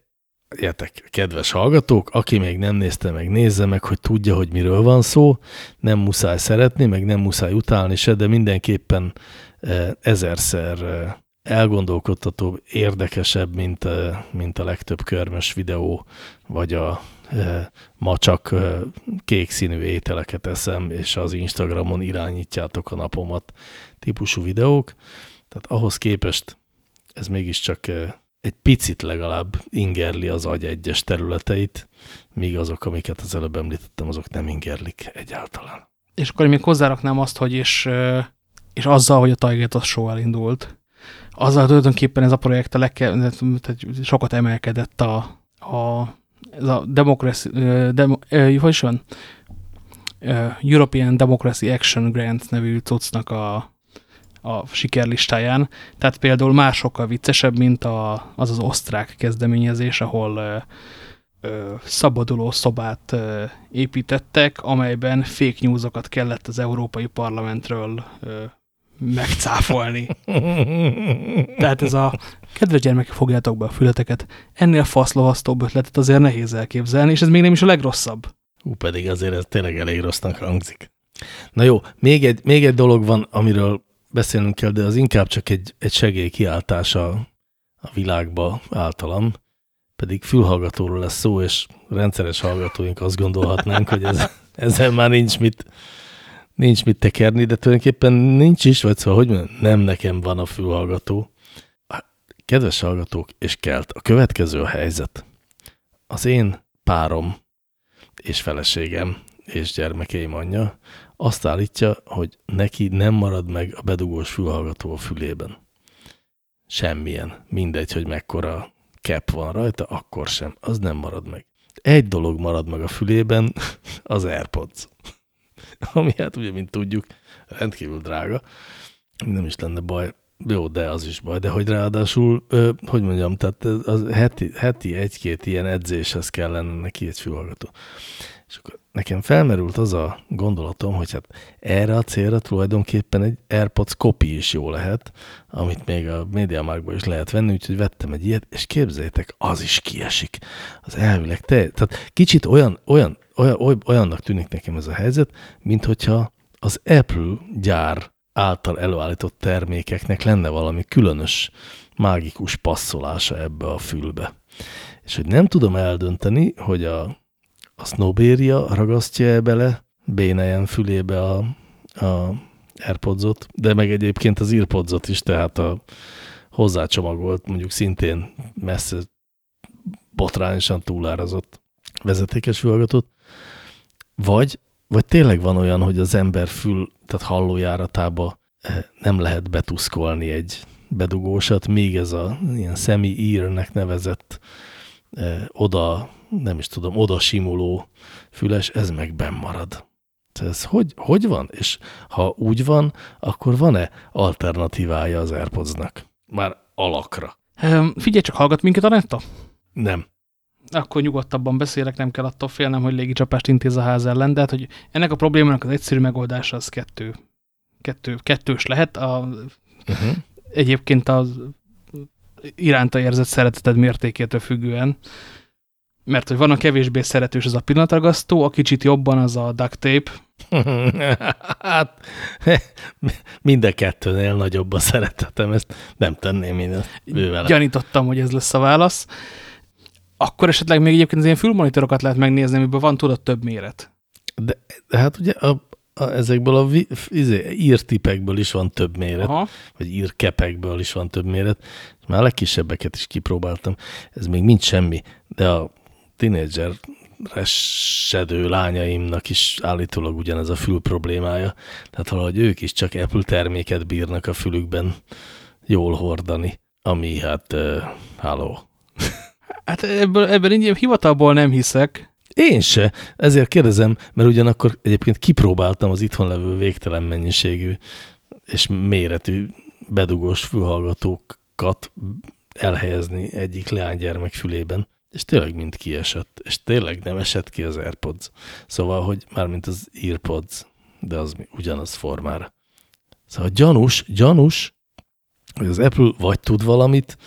kedves hallgatók, aki még nem nézte meg, nézze meg, hogy tudja, hogy miről van szó. Nem muszáj szeretni, meg nem muszáj utálni se, de mindenképpen eh, ezerszer eh, elgondolkodtató, érdekesebb, mint, eh, mint a legtöbb körmös videó, vagy a ma csak kék színű ételeket eszem, és az Instagramon irányítjátok a napomat típusú videók. Tehát ahhoz képest ez mégiscsak egy picit legalább ingerli az agy egyes területeit, míg azok, amiket az előbb említettem, azok nem ingerlik egyáltalán. És akkor még hozzáraknám azt, hogy és, és azzal, hogy a Tiger Show elindult, azzal tulajdonképpen ez a projekt a legke, sokat emelkedett a, a, ez a Democracy, demo, hogy is van? European Democracy Action Grant nevű cuccnak a, a sikerlistáján. Tehát például már sokkal viccesebb, mint a, az az osztrák kezdeményezés, ahol szabaduló szobát építettek, amelyben fake newsokat kellett az Európai Parlamentről megcáfolni. Tehát ez a kedves gyermekek, fogjátok be a fületeket, ennél faszlovasztóbb ötletet azért nehéz elképzelni, és ez még nem is a legrosszabb. Ú, pedig azért ez tényleg elég rossznak hangzik. Na jó, még egy, még egy dolog van, amiről beszélnünk kell, de az inkább csak egy, egy segélykiáltás a, a világba általam, pedig fülhallgatóról lesz szó, és rendszeres hallgatóink azt gondolhatnánk, hogy ez, (laughs) ezzel már nincs mit, nincs mit tekerni, de tulajdonképpen nincs is, vagy szóval, hogy mondjam, nem nekem van a fülhallgató. Kedves hallgatók, és kelt, a következő a helyzet. Az én párom és feleségem és gyermekeim anyja azt állítja, hogy neki nem marad meg a bedugós fülhallgató a fülében. Semmilyen. Mindegy, hogy mekkora cap van rajta, akkor sem. Az nem marad meg. Egy dolog marad meg a fülében, (laughs) az AirPods. (laughs) Ami hát ugye, mint tudjuk, rendkívül drága. Nem is lenne baj. Jó, de az is baj. De hogy ráadásul, ö, hogy mondjam, tehát az heti, heti egy-két ilyen edzéshez kellene neki egy fülhallgató. És akkor nekem felmerült az a gondolatom, hogy hát erre a célra tulajdonképpen egy AirPods kopi is jó lehet, amit még a MediaMarkban is lehet venni, úgyhogy vettem egy ilyet, és képzeljétek, az is kiesik. Az elvileg te, tehát kicsit olyan, olyan, olyan, olyannak tűnik nekem ez a helyzet, mint az Apple gyár által előállított termékeknek lenne valami különös, mágikus passzolása ebbe a fülbe. És hogy nem tudom eldönteni, hogy a a Snowberia ragasztja -e bele bénejen fülébe a, a Airpodsot, de meg egyébként az Earpodsot is, tehát a hozzácsomagolt, mondjuk szintén messze botrányosan túlárazott vezetékes fülhallgatót, vagy, vagy tényleg van olyan, hogy az ember fül, tehát hallójáratába eh, nem lehet betuszkolni egy bedugósat, még ez a ilyen semi-ear-nek nevezett eh, oda nem is tudom, oda simuló füles, ez meg marad. Ez hogy, hogy van? És ha úgy van, akkor van-e alternatívája az Airpodsnak? Már alakra. Um, figyelj csak, hallgat minket a netta? Nem. Akkor nyugodtabban beszélek, nem kell attól félnem, hogy légicsapást intéz a ház ellen, de hát, hogy ennek a problémának az egyszerű megoldása az kettő. kettő kettős lehet. A, uh -huh. Egyébként az iránta érzett szereteted mértékétől függően mert hogy van a kevésbé szeretős az a pillanatragasztó, a kicsit jobban az a duct tape. (laughs) hát mind a kettőnél nagyobb a szeretetem, ezt nem tenném én bővele. Gyanítottam, hogy ez lesz a válasz. Akkor esetleg még egyébként az ilyen fülmonitorokat lehet megnézni, amiből van tudod több méret. De, de hát ugye a, a, ezekből a vi, izé, írtipekből is van több méret, Aha. vagy írkepekből is van több méret. Már a legkisebbeket is kipróbáltam. Ez még mind semmi, de a tínédzser resedő lányaimnak is állítólag ugyanez a fül problémája. Tehát valahogy ők is csak Apple terméket bírnak a fülükben jól hordani, ami hát, uh, háló. Hát ebből, ebben így hivatalból nem hiszek. Én se. Ezért kérdezem, mert ugyanakkor egyébként kipróbáltam az itthon levő végtelen mennyiségű és méretű bedugós fülhallgatókat elhelyezni egyik leánygyermek fülében, és tényleg mind kiesett, és tényleg nem esett ki az AirPods. Szóval, hogy mármint az EarPods, de az ugyanaz formára. Szóval gyanús, gyanús, hogy az Apple vagy tud valamit,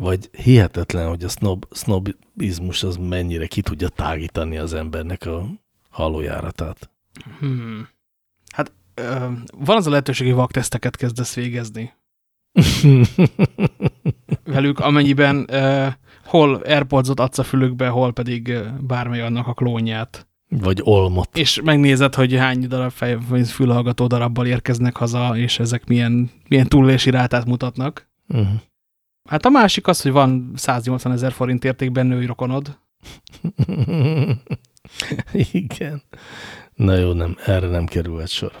vagy hihetetlen, hogy a snob, snobizmus az mennyire ki tudja tágítani az embernek a hallójáratát. Hmm. Hát ö, van az a lehetőség, hogy vakteszteket kezdesz végezni. (laughs) Velük, amennyiben ö, hol Airpods-ot adsz a fülükbe, hol pedig bármely annak a klónját. Vagy olmot. És megnézed, hogy hány darab fej, fülhallgató darabbal érkeznek haza, és ezek milyen, milyen túlélési rátát mutatnak. Uh mhm. -huh. Hát a másik az, hogy van 180 ezer forint értékben női rokonod. (laughs) Igen. Na jó, nem, erre nem kerülhet sor.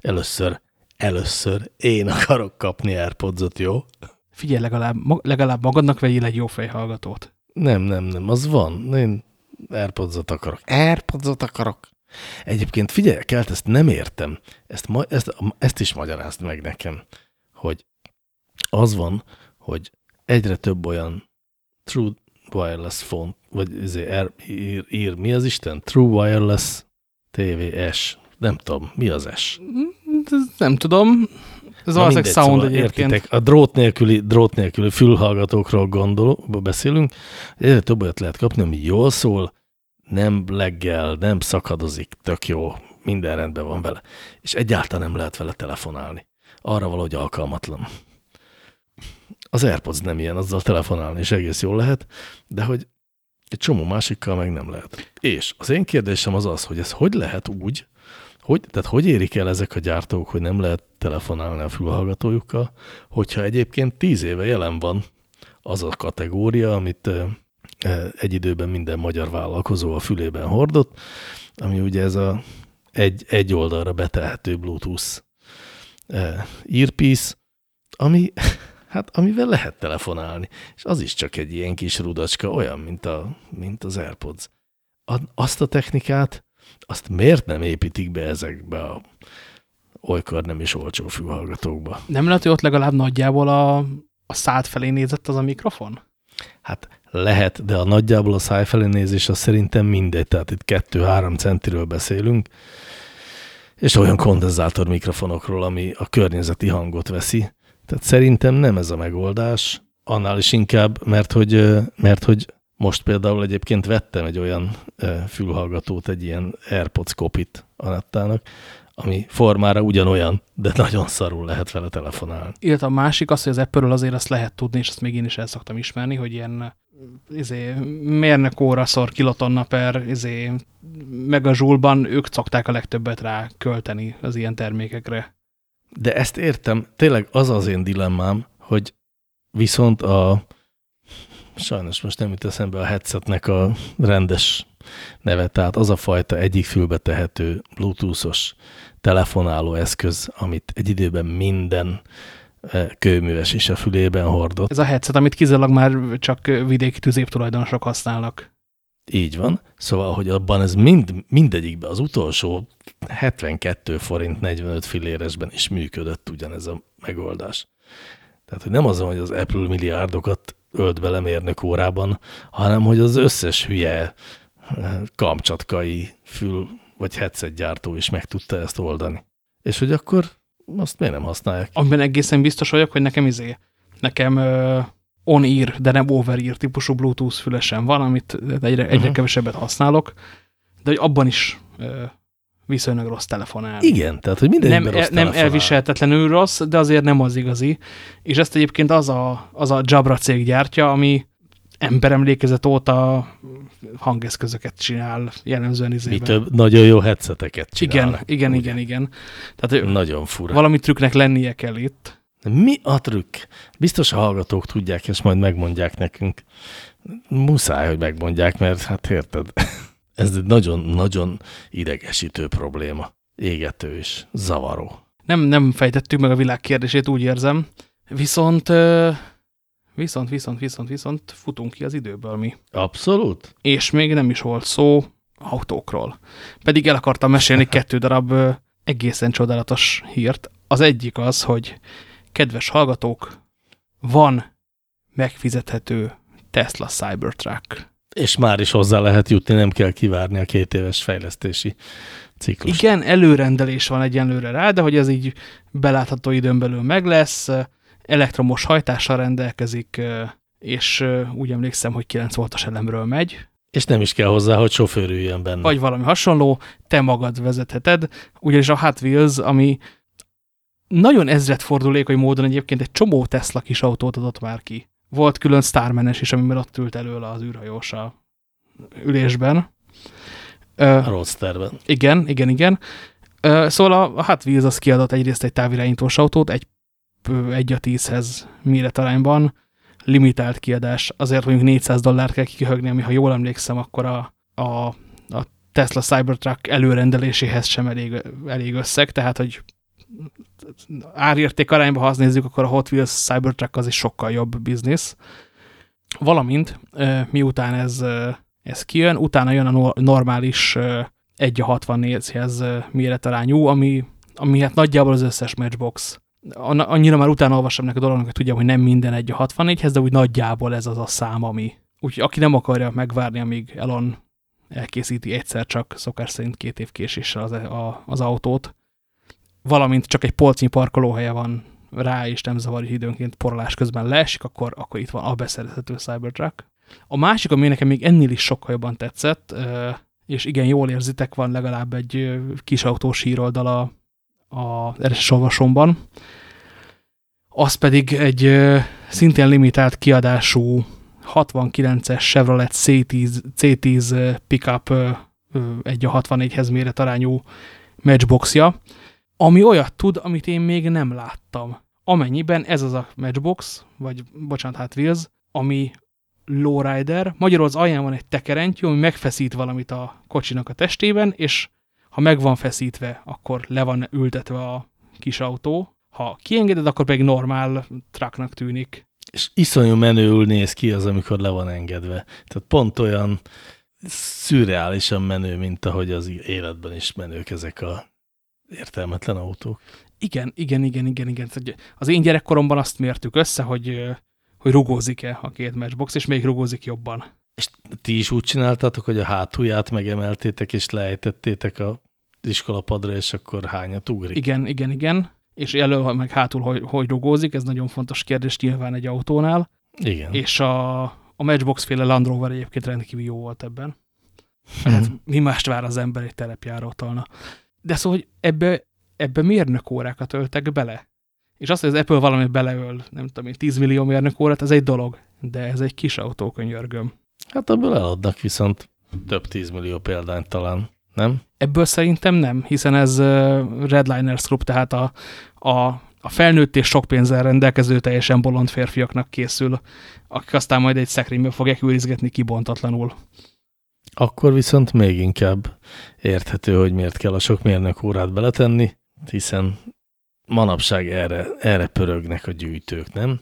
Először, először én akarok kapni Airpods-ot, jó? Figyelj, legalább, legalább magadnak vegyél egy jó fejhallgatót. Nem, nem, nem, az van. Én Airpods-ot akarok. Airpods-ot akarok. Egyébként figyelj, Kelt, ezt nem értem. Ezt, ma, ezt, ezt is magyarázd meg nekem, hogy az van, hogy egyre több olyan True Wireless phone, vagy izé, er, ír, ír, mi az Isten? True Wireless TV S. Nem tudom, mi az S? Nem tudom. Ez valószínűleg sound szóval egyébként. Értitek, a drót nélküli, drót nélküli fülhallgatókról gondoló, beszélünk. Egyre több olyat lehet kapni, ami jól szól, nem leggel, nem szakadozik, tök jó, minden rendben van vele. És egyáltalán nem lehet vele telefonálni. Arra valahogy alkalmatlan. Az AirPods nem ilyen, azzal telefonálni is egész jól lehet, de hogy egy csomó másikkal meg nem lehet. És az én kérdésem az az, hogy ez hogy lehet úgy, hogy, tehát hogy érik el ezek a gyártók, hogy nem lehet telefonálni a fülhallgatójukkal, hogyha egyébként tíz éve jelen van az a kategória, amit egy időben minden magyar vállalkozó a fülében hordott, ami ugye ez a egy, egy oldalra betehető Bluetooth earpiece, ami hát amivel lehet telefonálni, és az is csak egy ilyen kis rudacska, olyan, mint, a, mint az AirPods. A, azt a technikát, azt miért nem építik be ezekbe a olykor nem is olcsó fülhallgatókba? Nem lehet, hogy ott legalább nagyjából a, a szád felé nézett az a mikrofon? Hát lehet, de a nagyjából a száj felé nézés az szerintem mindegy, tehát itt 2-3 centiről beszélünk, és olyan kondenzátor mikrofonokról, ami a környezeti hangot veszi, tehát szerintem nem ez a megoldás, annál is inkább, mert hogy, mert hogy most például egyébként vettem egy olyan fülhallgatót, egy ilyen AirPods kopit Anettának, ami formára ugyanolyan, de nagyon szarul lehet vele telefonálni. Illetve a másik az, hogy az Apple-ről azért azt lehet tudni, és azt még én is el szoktam ismerni, hogy ilyen izé, mérnök óra szor kilotonna per izé, meg a zsulban ők szokták a legtöbbet rá költeni az ilyen termékekre. De ezt értem, tényleg az az én dilemmám, hogy viszont a, sajnos most nem jut eszembe a headsetnek a rendes neve, tehát az a fajta egyik fülbe tehető bluetoothos telefonáló eszköz, amit egy időben minden eh, kőműves is a fülében hordott. Ez a headset, amit kizárólag már csak vidéki tüzéptulajdonosok használnak. Így van. Szóval, hogy abban ez mind, mindegyikben az utolsó 72 forint 45 filléresben is működött ugyanez a megoldás. Tehát, hogy nem az, hogy az Apple milliárdokat ölt bele mérnök órában, hanem hogy az összes hülye eh, kamcsatkai fül vagy headset gyártó is meg tudta ezt oldani. És hogy akkor azt miért nem használják? Amiben egészen biztos vagyok, hogy nekem izé, nekem on-ear, de nem over-ear típusú Bluetooth fülesen van, amit egyre, egyre uh mhm. -huh. kevesebbet használok, de hogy abban is viszonylag rossz telefonálni. Igen, tehát hogy minden nem, rossz Nem elviselhetetlenül rossz, de azért nem az igazi. És ezt egyébként az a, az a Jabra cég gyártja, ami emberemlékezet óta hangeszközöket csinál, jellemzően izében. Mi több, nagyon jó headseteket csinál. Igen, igen, ugye? igen, igen. Tehát, nagyon fura. Valami trükknek lennie kell itt. Mi a trükk? Biztos a hallgatók tudják, és majd megmondják nekünk. Muszáj, hogy megmondják, mert hát érted, (laughs) ez egy nagyon-nagyon idegesítő probléma. Égető és zavaró. Nem, nem fejtettük meg a világ kérdését, úgy érzem. Viszont, viszont, viszont, viszont, viszont futunk ki az időből mi. Abszolút. És még nem is volt szó autókról. Pedig el akartam mesélni (laughs) kettő darab egészen csodálatos hírt. Az egyik az, hogy kedves hallgatók, van megfizethető Tesla Cybertruck. És már is hozzá lehet jutni, nem kell kivárni a két éves fejlesztési ciklus. Igen, előrendelés van egyenlőre rá, de hogy ez így belátható időn belül meg lesz, elektromos hajtással rendelkezik, és úgy emlékszem, hogy 9 voltos elemről megy. És nem is kell hozzá, hogy sofőr üljön benne. Vagy valami hasonló, te magad vezetheted, ugyanis a Hot Wheels, ami nagyon ezredfordulékony módon egyébként egy csomó Tesla kis autót adott már ki. Volt külön Starmanes is, amiben ott ült előle az űrhajós a ülésben. A Roadsterben. Igen, igen, igen. Szóval a Hot Wheels az kiadott egyrészt egy távirányítós autót, egy, egy a tízhez méretarányban, limitált kiadás, azért mondjuk 400 dollárt kell kihögni, ami ha jól emlékszem, akkor a, a, a Tesla Cybertruck előrendeléséhez sem elég, elég összeg, tehát hogy árérték arányba, ha azt nézzük, akkor a Hot Wheels Cybertruck az is sokkal jobb biznisz. Valamint miután ez, ez kijön, utána jön a normális 1 a 64-hez méretarányú, ami, ami hát nagyjából az összes Matchbox. Annyira már utána olvasom neki a dolognak, hogy tudjam, hogy nem minden 1 a 64-hez, de úgy nagyjából ez az a szám, ami. Úgyhogy aki nem akarja megvárni, amíg Elon elkészíti egyszer csak szokás szerint két év késéssel az, a, az autót, valamint csak egy polcnyi parkolóhelye van rá, és nem zavar, hogy időnként porolás közben leesik, akkor, akkor itt van a beszerezhető Cybertruck. A másik, ami nekem még ennél is sokkal jobban tetszett, és igen, jól érzitek, van legalább egy kis autós híroldal a, RSS olvasomban, az pedig egy szintén limitált kiadású 69-es Chevrolet C10, C10 pickup egy a 64-hez méretarányú matchboxja, ami olyat tud, amit én még nem láttam. Amennyiben ez az a Matchbox, vagy bocsánat, hát Wheels, ami lowrider, magyarul az alján van egy tekerentyű, ami megfeszít valamit a kocsinak a testében, és ha meg van feszítve, akkor le van ültetve a kis autó. Ha kiengeded, akkor pedig normál trucknak tűnik. És iszonyú menőül néz ki az, amikor le van engedve. Tehát pont olyan szürreálisan menő, mint ahogy az életben is menők ezek a értelmetlen autók. Igen, igen, igen, igen, igen. Az én gyerekkoromban azt mértük össze, hogy, hogy rugózik-e a két matchbox, és még rugózik jobban. És ti is úgy csináltatok, hogy a hátulját megemeltétek, és lejtettétek a iskolapadra, és akkor hányat ugrik? Igen, igen, igen. És elő meg hátul, hogy, hogy rugózik, ez nagyon fontos kérdés nyilván egy autónál. Igen. És a, a Matchbox féle Land Rover egyébként rendkívül jó volt ebben. Hát, mi mást vár az ember egy telepjárótolna. De szóval, hogy ebbe, ebbe mérnök órákat öltek bele. És azt, hogy az Apple valami beleöl, nem tudom én, 10 millió mérnök órát, ez egy dolog. De ez egy kis autó, könyörgöm. Hát ebből eladnak viszont több 10 millió példányt talán, nem? Ebből szerintem nem, hiszen ez Redliners Group, tehát a, a, a felnőtt és sok pénzzel rendelkező teljesen bolond férfiaknak készül, akik aztán majd egy szekrénybe fogják őrizgetni kibontatlanul. Akkor viszont még inkább érthető, hogy miért kell a sok mérnök órát beletenni, hiszen manapság erre, erre pörögnek a gyűjtők, nem?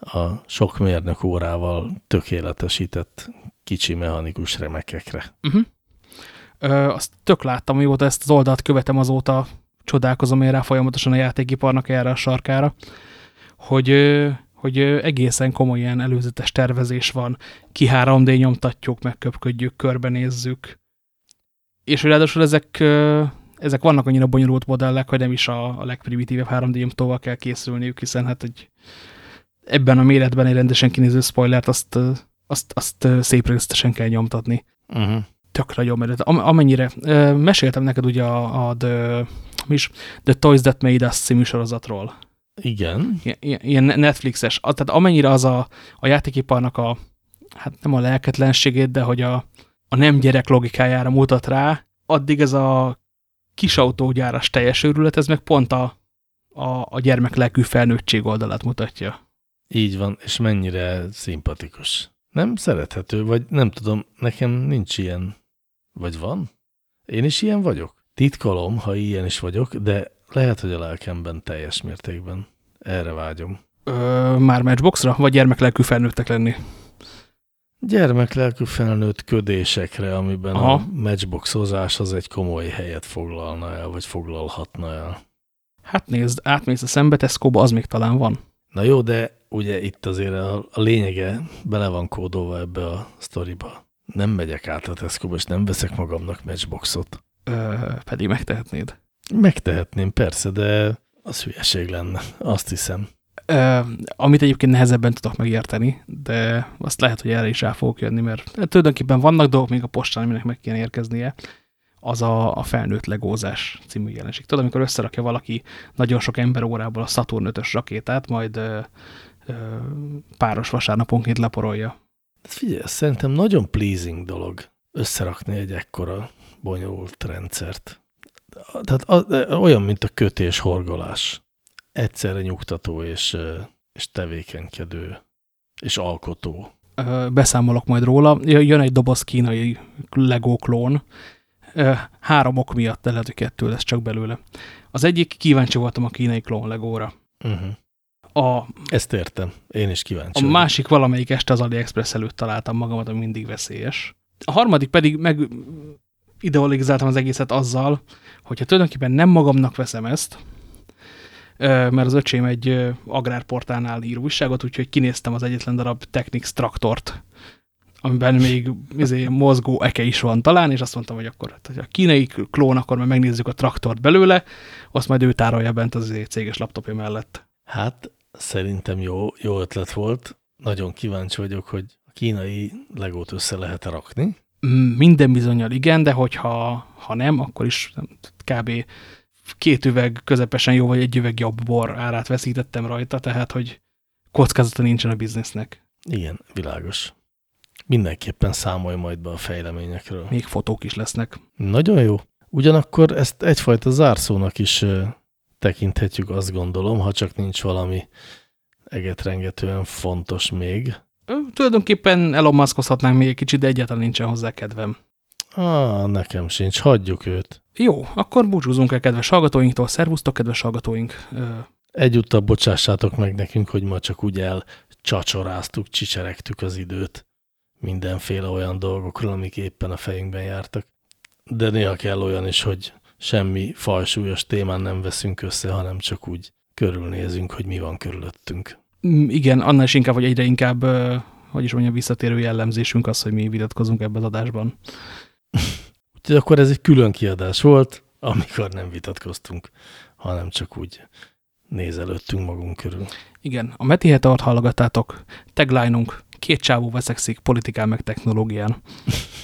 A sok mérnök órával tökéletesített kicsi mechanikus remekekre. Uh -huh. Ö, azt tök láttam, mióta ezt az oldalt követem azóta, csodálkozom én rá folyamatosan a játékiparnak erre a sarkára, hogy hogy egészen komoly ilyen előzetes tervezés van, ki 3D nyomtatjuk, megköpködjük, körbenézzük. És ráadásul ezek, ezek vannak annyira bonyolult modellek, hogy nem is a, a legprimitívebb 3D nyomtóval kell készülniük, hiszen hát egy, ebben a méretben egy rendesen kinéző spoilert azt, azt, azt szép részletesen kell nyomtatni. Uh -huh. Tök nagyon mert Amennyire, meséltem neked ugye a, a the, mi is, The Toys That Made Us című sorozatról. Igen. Ilyen, ilyen Netflixes. Tehát amennyire az a, a játékiparnak a, hát nem a lelketlenségét, de hogy a, a nem gyerek logikájára mutat rá, addig ez a kisautógyáras teljes őrület, ez meg pont a, a, a gyermeklelkű felnőttség oldalát mutatja. Így van, és mennyire szimpatikus. Nem szerethető, vagy nem tudom, nekem nincs ilyen. Vagy van? Én is ilyen vagyok? Titkolom, ha ilyen is vagyok, de lehet, hogy a lelkemben teljes mértékben. Erre vágyom. Ö, már Matchboxra, vagy gyermeklelkű felnőttek lenni? Gyermeklelkű felnőtt ködésekre, amiben Aha. a matchboxozás az egy komoly helyet foglalna el, vagy foglalhatna el. Hát nézd, átmész a szembe, Tesco-ba, az még talán van. Na jó, de ugye itt azért a, a lényege bele van kódolva ebbe a sztoriba. Nem megyek át a tesco és nem veszek magamnak matchboxot. Ö, pedig megtehetnéd. Megtehetném, persze, de az hülyeség lenne, azt hiszem. Ö, amit egyébként nehezebben tudok megérteni, de azt lehet, hogy erre is rá fogok jönni, mert tulajdonképpen vannak dolgok még a postán, aminek meg kéne érkeznie, az a, a felnőtt legózás című jelenség. Tudod, amikor összerakja valaki nagyon sok ember órából a Saturn 5-ös rakétát, majd ö, ö, páros vasárnaponként leporolja. Figyelj, szerintem nagyon pleasing dolog összerakni egy ekkora bonyolult rendszert. Tehát az, olyan, mint a kötés horgolás. Egyszerre nyugtató és, és tevékenykedő és alkotó. Beszámolok majd róla. Jön egy doboz kínai Lego klón. Három ok miatt, de lehet, hogy kettő lesz csak belőle. Az egyik, kíváncsi voltam a kínai klón Legóra. Uh mhm. -huh. A, Ezt értem. Én is kíváncsi A vagyok. másik valamelyik este az AliExpress előtt találtam magamat, ami mindig veszélyes. A harmadik pedig meg ideologizáltam az egészet azzal, hogyha tulajdonképpen nem magamnak veszem ezt, mert az öcsém egy agrárportálnál ír újságot, úgyhogy kinéztem az egyetlen darab Technics traktort, amiben még izé, mozgó eke is van talán, és azt mondtam, hogy akkor hát, hogy a kínai klón, akkor majd megnézzük a traktort belőle, azt majd ő tárolja bent az izé céges laptopja mellett. Hát szerintem jó, jó ötlet volt. Nagyon kíváncsi vagyok, hogy a kínai legót össze lehet rakni. Minden bizonyal igen, de hogyha ha nem, akkor is kb. két üveg közepesen jó, vagy egy üveg jobb bor árát veszítettem rajta, tehát hogy kockázata nincsen a biznisznek. Igen, világos. Mindenképpen számolj majd be a fejleményekről. Még fotók is lesznek. Nagyon jó. Ugyanakkor ezt egyfajta zárszónak is tekinthetjük, azt gondolom, ha csak nincs valami egetrengetően fontos még. Tulajdonképpen Elon Musk-ozhatnánk még egy kicsit, de egyáltalán nincsen hozzá kedvem. Ah, nekem sincs. Hagyjuk őt. Jó, akkor búcsúzunk el kedves hallgatóinktól. Szervusztok, kedves hallgatóink. Egyúttal bocsássátok meg nekünk, hogy ma csak úgy elcsacsoráztuk, csicseregtük az időt mindenféle olyan dolgokról, amik éppen a fejünkben jártak. De néha kell olyan is, hogy semmi fajsúlyos témán nem veszünk össze, hanem csak úgy körülnézünk, hogy mi van körülöttünk. Mm, igen, annál is inkább, hogy egyre inkább, hogy is mondjam, visszatérő jellemzésünk az, hogy mi vitatkozunk ebben az adásban. (laughs) Úgyhogy akkor ez egy külön kiadás volt, amikor nem vitatkoztunk, hanem csak úgy nézelődtünk magunk körül. Igen, a Meti Hetart hallgattátok, tagline-unk, két csávó veszekszik politikán meg technológián.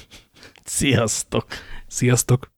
(laughs) Sziasztok! Sziasztok!